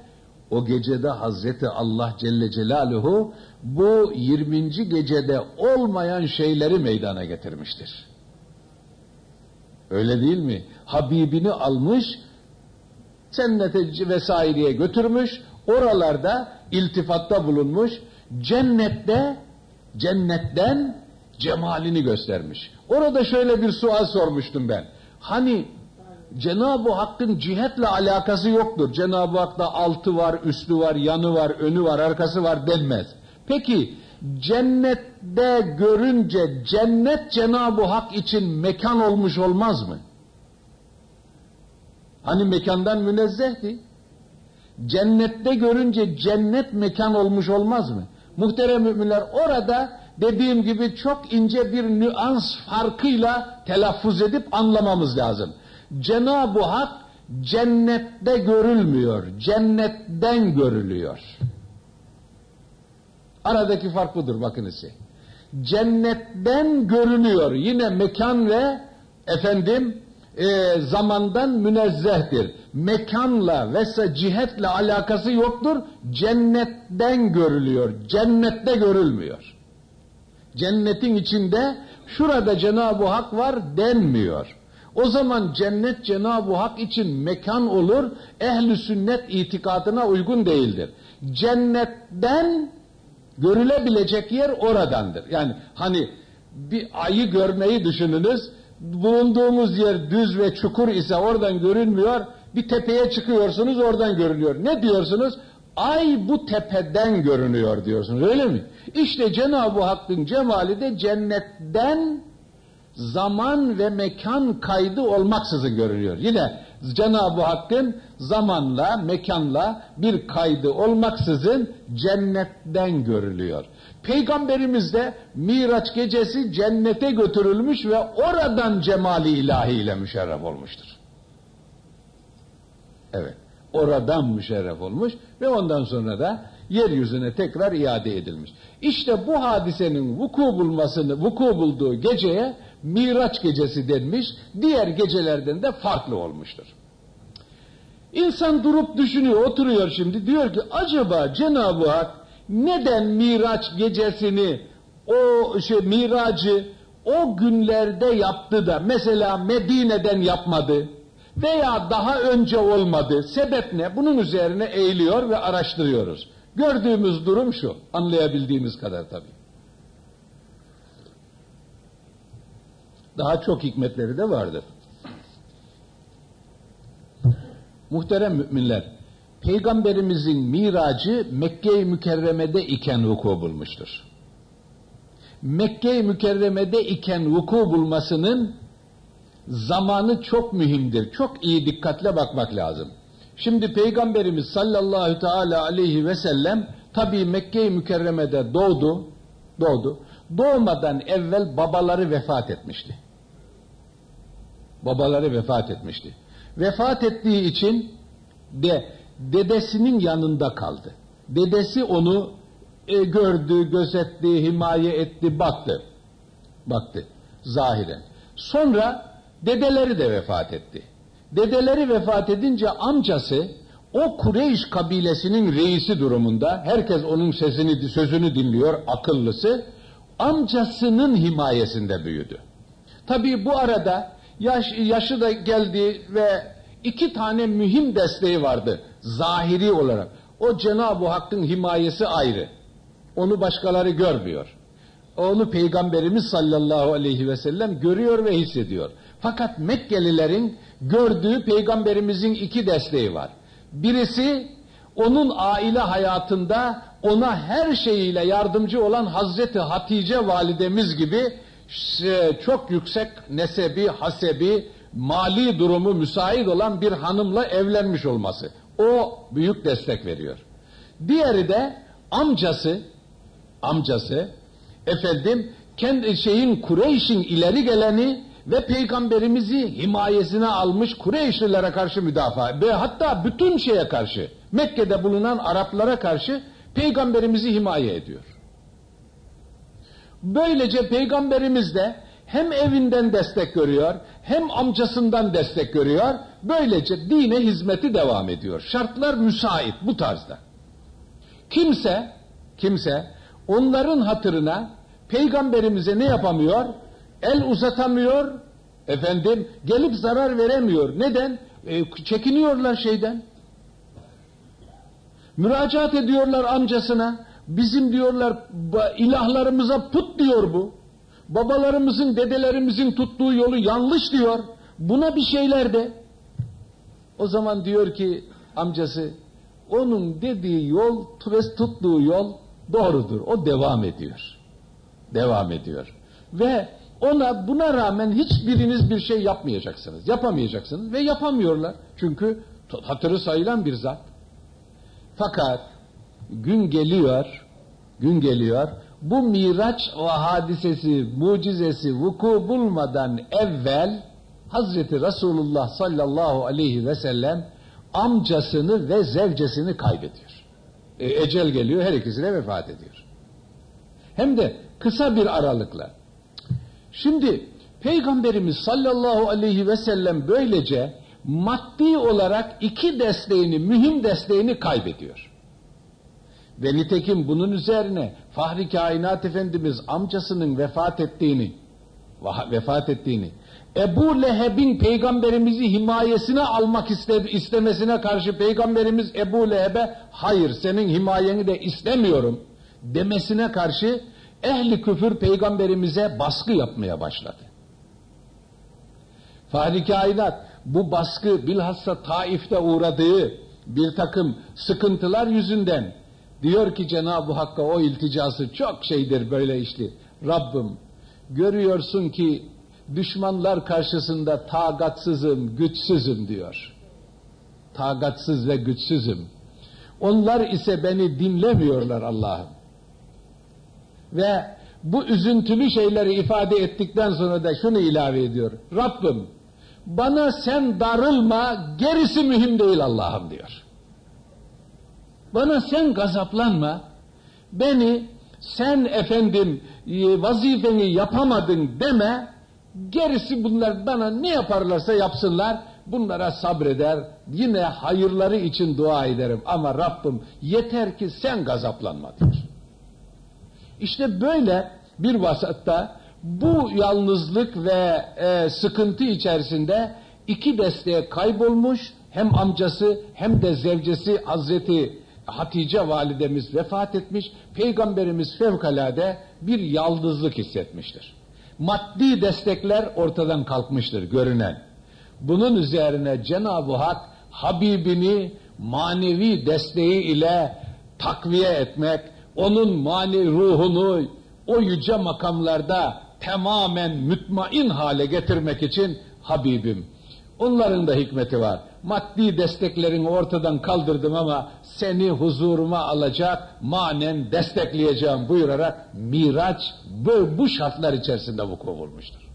O gecede Hazreti Allah Celle Celaluhu bu 20. gecede olmayan şeyleri meydana getirmiştir. Öyle değil mi? Habibini almış, cennete vesaireye götürmüş, oralarda iltifatta bulunmuş, cennette, cennetten cemalini göstermiş. Orada şöyle bir sual sormuştum ben. Hani Cenab-ı Hakk'ın cihetle alakası yoktur. Cenab-ı Hak'ta altı var, üstü var, yanı var, önü var, arkası var denmez. Peki cennette görünce cennet Cenab-ı Hak için mekan olmuş olmaz mı? Hani mekandan münezzehti. Cennette görünce cennet mekan olmuş olmaz mı? Muhterem müminler orada dediğim gibi çok ince bir nüans farkıyla telaffuz edip anlamamız lazım. Cenab-ı Hak cennette görülmüyor, cennetten görülüyor. Aradaki fark budur bakınız. Cennetten görünüyor. Yine mekan ve efendim e, zamandan münezzehtir. Mekanla ve cihetle alakası yoktur. Cennetten görülüyor. Cennette görülmüyor. Cennetin içinde şurada Cenab-ı Hak var denmiyor. O zaman cennet Cenab-ı Hak için mekan olur, ehli sünnet itikadına uygun değildir. Cennetten görülebilecek yer oradandır. Yani hani bir ayı görmeyi düşününüz, bulunduğumuz yer düz ve çukur ise oradan görünmüyor, bir tepeye çıkıyorsunuz oradan görünüyor. Ne diyorsunuz? Ay bu tepeden görünüyor diyorsunuz öyle mi? İşte Cenab-ı Hakk'ın cemali de cennetten zaman ve mekan kaydı olmaksızın görünüyor. Yine Cenab-ı Hakk'ın zamanla, mekanla bir kaydı olmaksızın cennetten görülüyor. Peygamberimiz de Miraç gecesi cennete götürülmüş ve oradan cemali ilahiyle müşerref olmuştur. Evet, oradan müşerref olmuş ve ondan sonra da yeryüzüne tekrar iade edilmiş. İşte bu hadisenin vuku bulmasını, vuku bulduğu geceye Miraç gecesi denmiş, diğer gecelerden de farklı olmuştur. İnsan durup düşünüyor, oturuyor şimdi, diyor ki acaba Cenab-ı Hak neden Miraç gecesini, o şey Miracı o günlerde yaptı da mesela Medine'den yapmadı veya daha önce olmadı. Sebep ne? Bunun üzerine eğiliyor ve araştırıyoruz. Gördüğümüz durum şu, anlayabildiğimiz kadar tabii. Daha çok hikmetleri de vardır. Muhterem müminler, Peygamberimizin miracı Mekke-i Mükerreme'de iken vuku bulmuştur. Mekke-i Mükerreme'de iken vuku bulmasının zamanı çok mühimdir. Çok iyi dikkatle bakmak lazım. Şimdi Peygamberimiz sallallahu teala aleyhi ve sellem tabi Mekke-i Mükerreme'de doğdu. Doğdu. Doğmadan evvel babaları vefat etmişti. Babaları vefat etmişti. Vefat ettiği için de dedesinin yanında kaldı. Dedesi onu e, gördü, gözetti, himaye etti, baktı. Baktı zahiren. Sonra dedeleri de vefat etti. Dedeleri vefat edince amcası o Kureyş kabilesinin reisi durumunda herkes onun sesini sözünü dinliyor akıllısı amcasının himayesinde büyüdü. Tabii bu arada yaş, yaşı da geldi ve iki tane mühim desteği vardı zahiri olarak. O Cenab-ı Hakk'ın himayesi ayrı. Onu başkaları görmüyor. Onu Peygamberimiz sallallahu aleyhi ve sellem görüyor ve hissediyor. Fakat Mekkelilerin gördüğü Peygamberimizin iki desteği var. Birisi onun aile hayatında ona her şeyiyle yardımcı olan Hazreti Hatice validemiz gibi çok yüksek nesebi, hasebi, mali durumu müsait olan bir hanımla evlenmiş olması. O büyük destek veriyor. Diğeri de amcası, amcası efendim kendi şeyin Kureyş'in ileri geleni ve peygamberimizi himayesine almış Kureyşlilere karşı müdafaa ve hatta bütün şeye karşı Mekke'de bulunan Araplara karşı peygamberimizi himaye ediyor. Böylece peygamberimiz de hem evinden destek görüyor, hem amcasından destek görüyor. Böylece dine hizmeti devam ediyor. Şartlar müsait bu tarzda. Kimse, kimse onların hatırına peygamberimize ne yapamıyor? El uzatamıyor, efendim gelip zarar veremiyor. Neden? E, çekiniyorlar şeyden. Müracaat ediyorlar amcasına. Bizim diyorlar ilahlarımıza put diyor bu. Babalarımızın, dedelerimizin tuttuğu yolu yanlış diyor. Buna bir şeyler de. O zaman diyor ki amcası, onun dediği yol, tuttuğu yol doğrudur. O devam ediyor. Devam ediyor. Ve ona buna rağmen hiçbiriniz bir şey yapmayacaksınız. Yapamayacaksınız ve yapamıyorlar. Çünkü hatırı sayılan bir zat. Fakat gün geliyor, gün geliyor, bu miraç o hadisesi, mucizesi vuku bulmadan evvel Hazreti Resulullah sallallahu aleyhi ve sellem amcasını ve zevcesini kaybediyor. E, ecel geliyor, her ikisi de vefat ediyor. Hem de kısa bir aralıkla. Şimdi Peygamberimiz sallallahu aleyhi ve sellem böylece maddi olarak iki desteğini, mühim desteğini kaybediyor. Ve nitekim bunun üzerine Fahri Kainat Efendimiz amcasının vefat ettiğini, vefat ettiğini, Ebu Leheb'in peygamberimizi himayesine almak istemesine karşı peygamberimiz Ebu Leheb'e hayır senin himayeni de istemiyorum demesine karşı ehli küfür peygamberimize baskı yapmaya başladı. Fahri kainat bu baskı bilhassa Taif'te uğradığı bir takım sıkıntılar yüzünden diyor ki Cenab-ı Hakk'a o ilticası çok şeydir böyle işte. Rabbim görüyorsun ki düşmanlar karşısında takatsızım, güçsüzüm diyor. Takatsız ve güçsüzüm. Onlar ise beni dinlemiyorlar Allah'ım. Ve bu üzüntülü şeyleri ifade ettikten sonra da şunu ilave ediyor. Rabbim bana sen darılma gerisi mühim değil Allah'ım diyor. Bana sen gazaplanma. Beni sen efendim e, vazifeni yapamadın deme. Gerisi bunlar bana ne yaparlarsa yapsınlar bunlara sabreder. Yine hayırları için dua ederim. Ama Rabbim yeter ki sen gazaplanma diyor. İşte böyle bir vasatta bu yalnızlık ve e, sıkıntı içerisinde iki desteğe kaybolmuş. Hem amcası hem de zevcesi Hazreti Hatice validemiz vefat etmiş. Peygamberimiz fevkalade bir yaldızlık hissetmiştir. Maddi destekler ortadan kalkmıştır görünen. Bunun üzerine Cenab-ı Hak Habibini manevi desteği ile takviye etmek, onun mani ruhunu o yüce makamlarda tamamen mütmain hale getirmek için Habibim. Onların da hikmeti var. Maddi desteklerini ortadan kaldırdım ama seni huzuruma alacak, manen destekleyeceğim buyurarak Miraç bu, bu şartlar içerisinde vuku bulmuştur.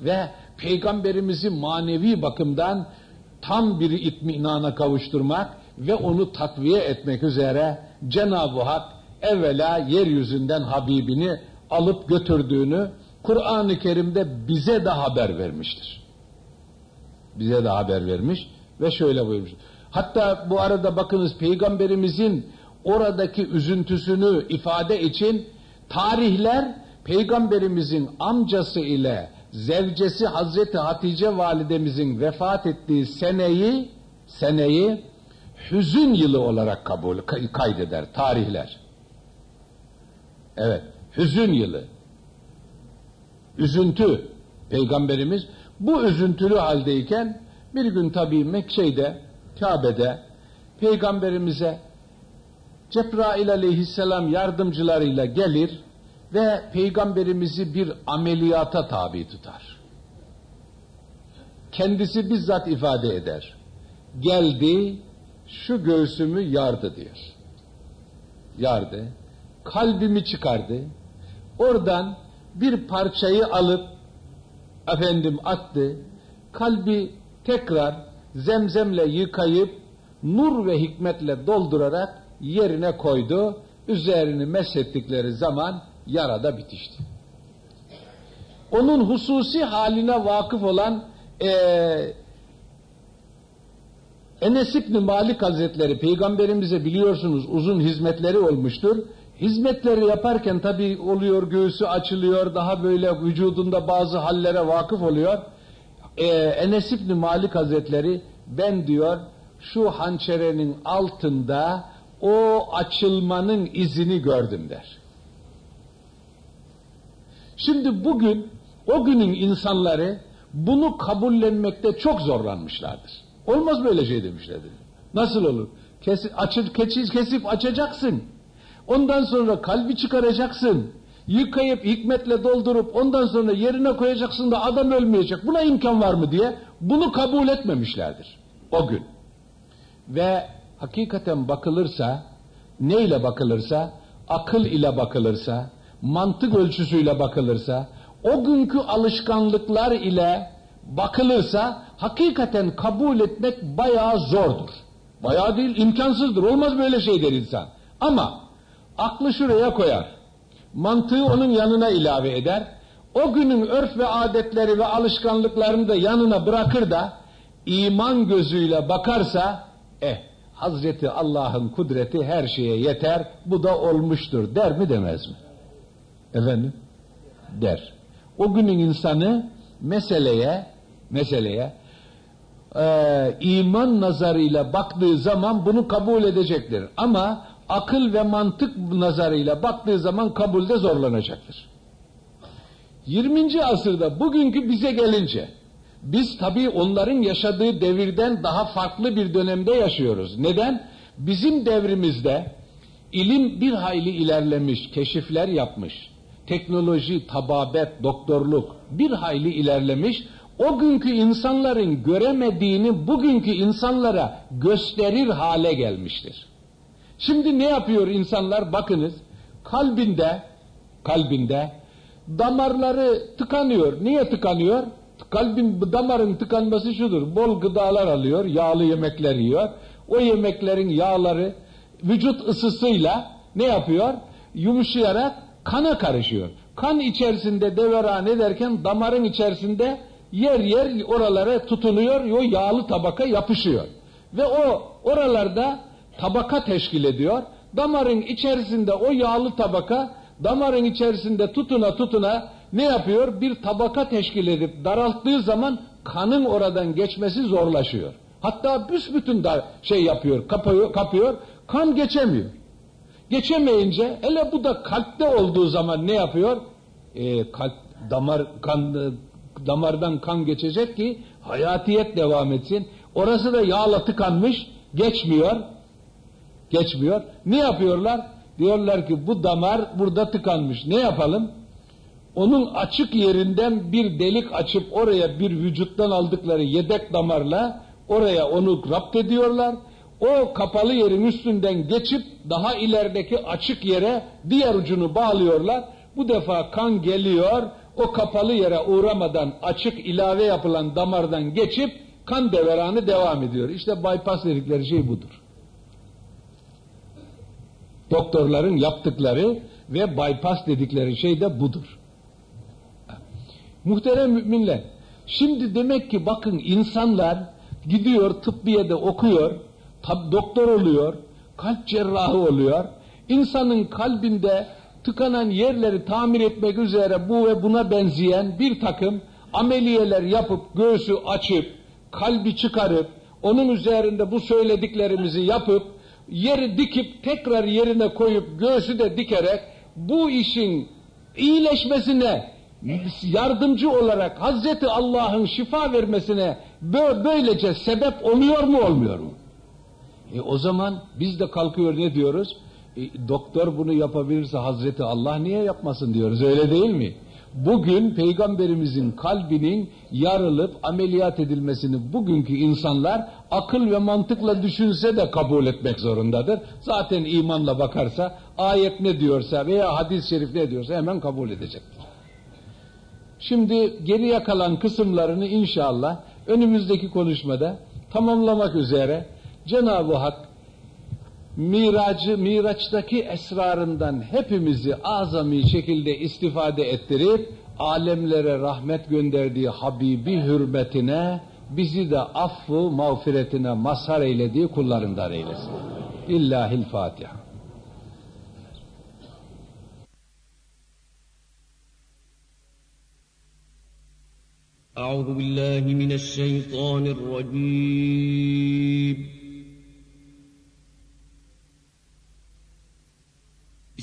Ve Peygamberimizi manevi bakımdan tam bir itminana kavuşturmak ve onu takviye etmek üzere Cenab-ı Hak evvela yeryüzünden Habibini alıp götürdüğünü Kur'an-ı Kerim'de bize de haber vermiştir. Bize de haber vermiş ve şöyle buyurmuş. Hatta bu arada bakınız Peygamberimizin oradaki üzüntüsünü ifade için tarihler Peygamberimizin amcası ile zevcesi Hazreti Hatice validemizin vefat ettiği seneyi seneyi hüzün yılı olarak kabul kaydeder tarihler. Evet, hüzün yılı. Üzüntü peygamberimiz bu üzüntülü haldeyken bir gün tabii Mekke'de, Kabe'de peygamberimize Cebrail aleyhisselam yardımcılarıyla gelir ve peygamberimizi bir ameliyata tabi tutar. Kendisi bizzat ifade eder. Geldi, şu göğsümü yardı diyor. Yardı, kalbimi çıkardı. Oradan bir parçayı alıp efendim attı. Kalbi tekrar zemzemle yıkayıp nur ve hikmetle doldurarak yerine koydu. Üzerini meshettikleri zaman yarada bitişti. Onun hususi haline vakıf olan e, Enes İbni Malik Hazretleri peygamberimize biliyorsunuz uzun hizmetleri olmuştur. Hizmetleri yaparken tabi oluyor göğsü açılıyor daha böyle vücudunda bazı hallere vakıf oluyor. Ee, Enes İbni Malik Hazretleri ben diyor şu hançerenin altında o açılmanın izini gördüm der. Şimdi bugün o günün insanları bunu kabullenmekte çok zorlanmışlardır. Olmaz böyle şey demişlerdir. Nasıl olur? Kesip, kesip, kesip açacaksın. Ondan sonra kalbi çıkaracaksın. Yıkayıp hikmetle doldurup ondan sonra yerine koyacaksın da adam ölmeyecek. Buna imkan var mı diye bunu kabul etmemişlerdir. O gün. Ve hakikaten bakılırsa, neyle bakılırsa, akıl ile bakılırsa, mantık ölçüsüyle bakılırsa, o günkü alışkanlıklar ile bakılırsa hakikaten kabul etmek bayağı zordur. Bayağı değil, imkansızdır. Olmaz böyle şey der insan. Ama aklı şuraya koyar. Mantığı onun yanına ilave eder. O günün örf ve adetleri ve alışkanlıklarını da yanına bırakır da iman gözüyle bakarsa eh Hazreti Allah'ın kudreti her şeye yeter bu da olmuştur der mi demez mi? Efendim? Der. O günün insanı meseleye meseleye e, iman nazarıyla baktığı zaman bunu kabul edecektir. Ama akıl ve mantık nazarıyla baktığı zaman kabulde zorlanacaktır. 20. asırda bugünkü bize gelince biz tabii onların yaşadığı devirden daha farklı bir dönemde yaşıyoruz. Neden? Bizim devrimizde ilim bir hayli ilerlemiş, keşifler yapmış. Teknoloji, tababet, doktorluk bir hayli ilerlemiş o günkü insanların göremediğini bugünkü insanlara gösterir hale gelmiştir. Şimdi ne yapıyor insanlar? Bakınız kalbinde kalbinde damarları tıkanıyor. Niye tıkanıyor? Kalbin damarın tıkanması şudur. Bol gıdalar alıyor, yağlı yemekler yiyor. O yemeklerin yağları vücut ısısıyla ne yapıyor? Yumuşayarak kana karışıyor. Kan içerisinde deveran ederken damarın içerisinde yer yer oralara tutunuyor, o yağlı tabaka yapışıyor. Ve o oralarda tabaka teşkil ediyor. Damarın içerisinde o yağlı tabaka damarın içerisinde tutuna tutuna ne yapıyor? Bir tabaka teşkil edip daralttığı zaman kanın oradan geçmesi zorlaşıyor. Hatta büsbütün da şey yapıyor, kapıyor, kapıyor, kan geçemiyor. Geçemeyince, hele bu da kalpte olduğu zaman ne yapıyor? Ee, kalp, damar, kan, damardan kan geçecek ki hayatiyet devam etsin. Orası da yağla tıkanmış, geçmiyor. Geçmiyor. Ne yapıyorlar? Diyorlar ki bu damar burada tıkanmış. Ne yapalım? Onun açık yerinden bir delik açıp oraya bir vücuttan aldıkları yedek damarla oraya onu rapt ediyorlar. O kapalı yerin üstünden geçip daha ilerideki açık yere diğer ucunu bağlıyorlar. Bu defa kan geliyor, o kapalı yere uğramadan açık ilave yapılan damardan geçip kan deveranı devam ediyor. İşte bypass dedikleri şey budur. Doktorların yaptıkları ve bypass dedikleri şey de budur. Muhterem müminler, şimdi demek ki bakın insanlar gidiyor tıbbiyede okuyor, doktor oluyor, kalp cerrahı oluyor, insanın kalbinde tıkanan yerleri tamir etmek üzere bu ve buna benzeyen bir takım ameliyeler yapıp göğsü açıp kalbi çıkarıp onun üzerinde bu söylediklerimizi yapıp yeri dikip tekrar yerine koyup göğsü de dikerek bu işin iyileşmesine yardımcı olarak Hazreti Allah'ın şifa vermesine böylece sebep oluyor mu olmuyor mu? E o zaman biz de kalkıyor ne diyoruz? E, doktor bunu yapabilirse Hazreti Allah niye yapmasın diyoruz öyle değil mi? Bugün peygamberimizin kalbinin yarılıp ameliyat edilmesini bugünkü insanlar akıl ve mantıkla düşünse de kabul etmek zorundadır. Zaten imanla bakarsa ayet ne diyorsa veya hadis-i şerif ne diyorsa hemen kabul edecektir. Şimdi geriye kalan kısımlarını inşallah önümüzdeki konuşmada tamamlamak üzere Cenab-ı Hak miracı, miraçtaki esrarından hepimizi azami şekilde istifade ettirip alemlere rahmet gönderdiği Habibi hürmetine bizi de affı mağfiretine mazhar eylediği kullarından eylesin. İllahil Fatiha. أعوذ بالله من الشيطان الرجيم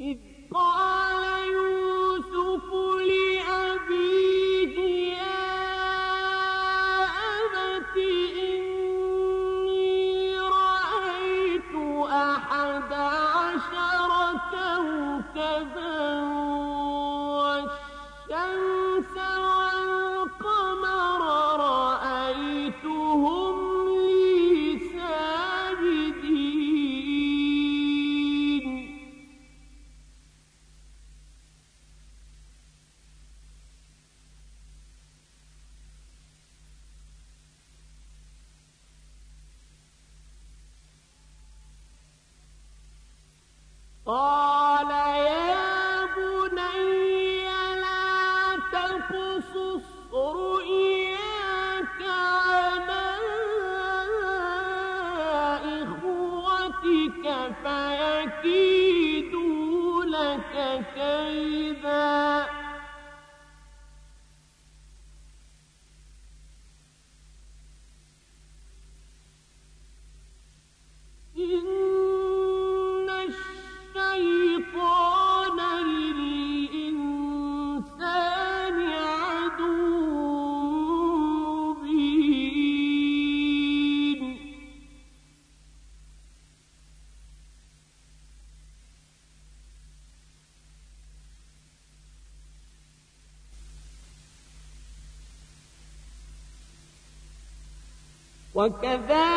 إذ وكذلك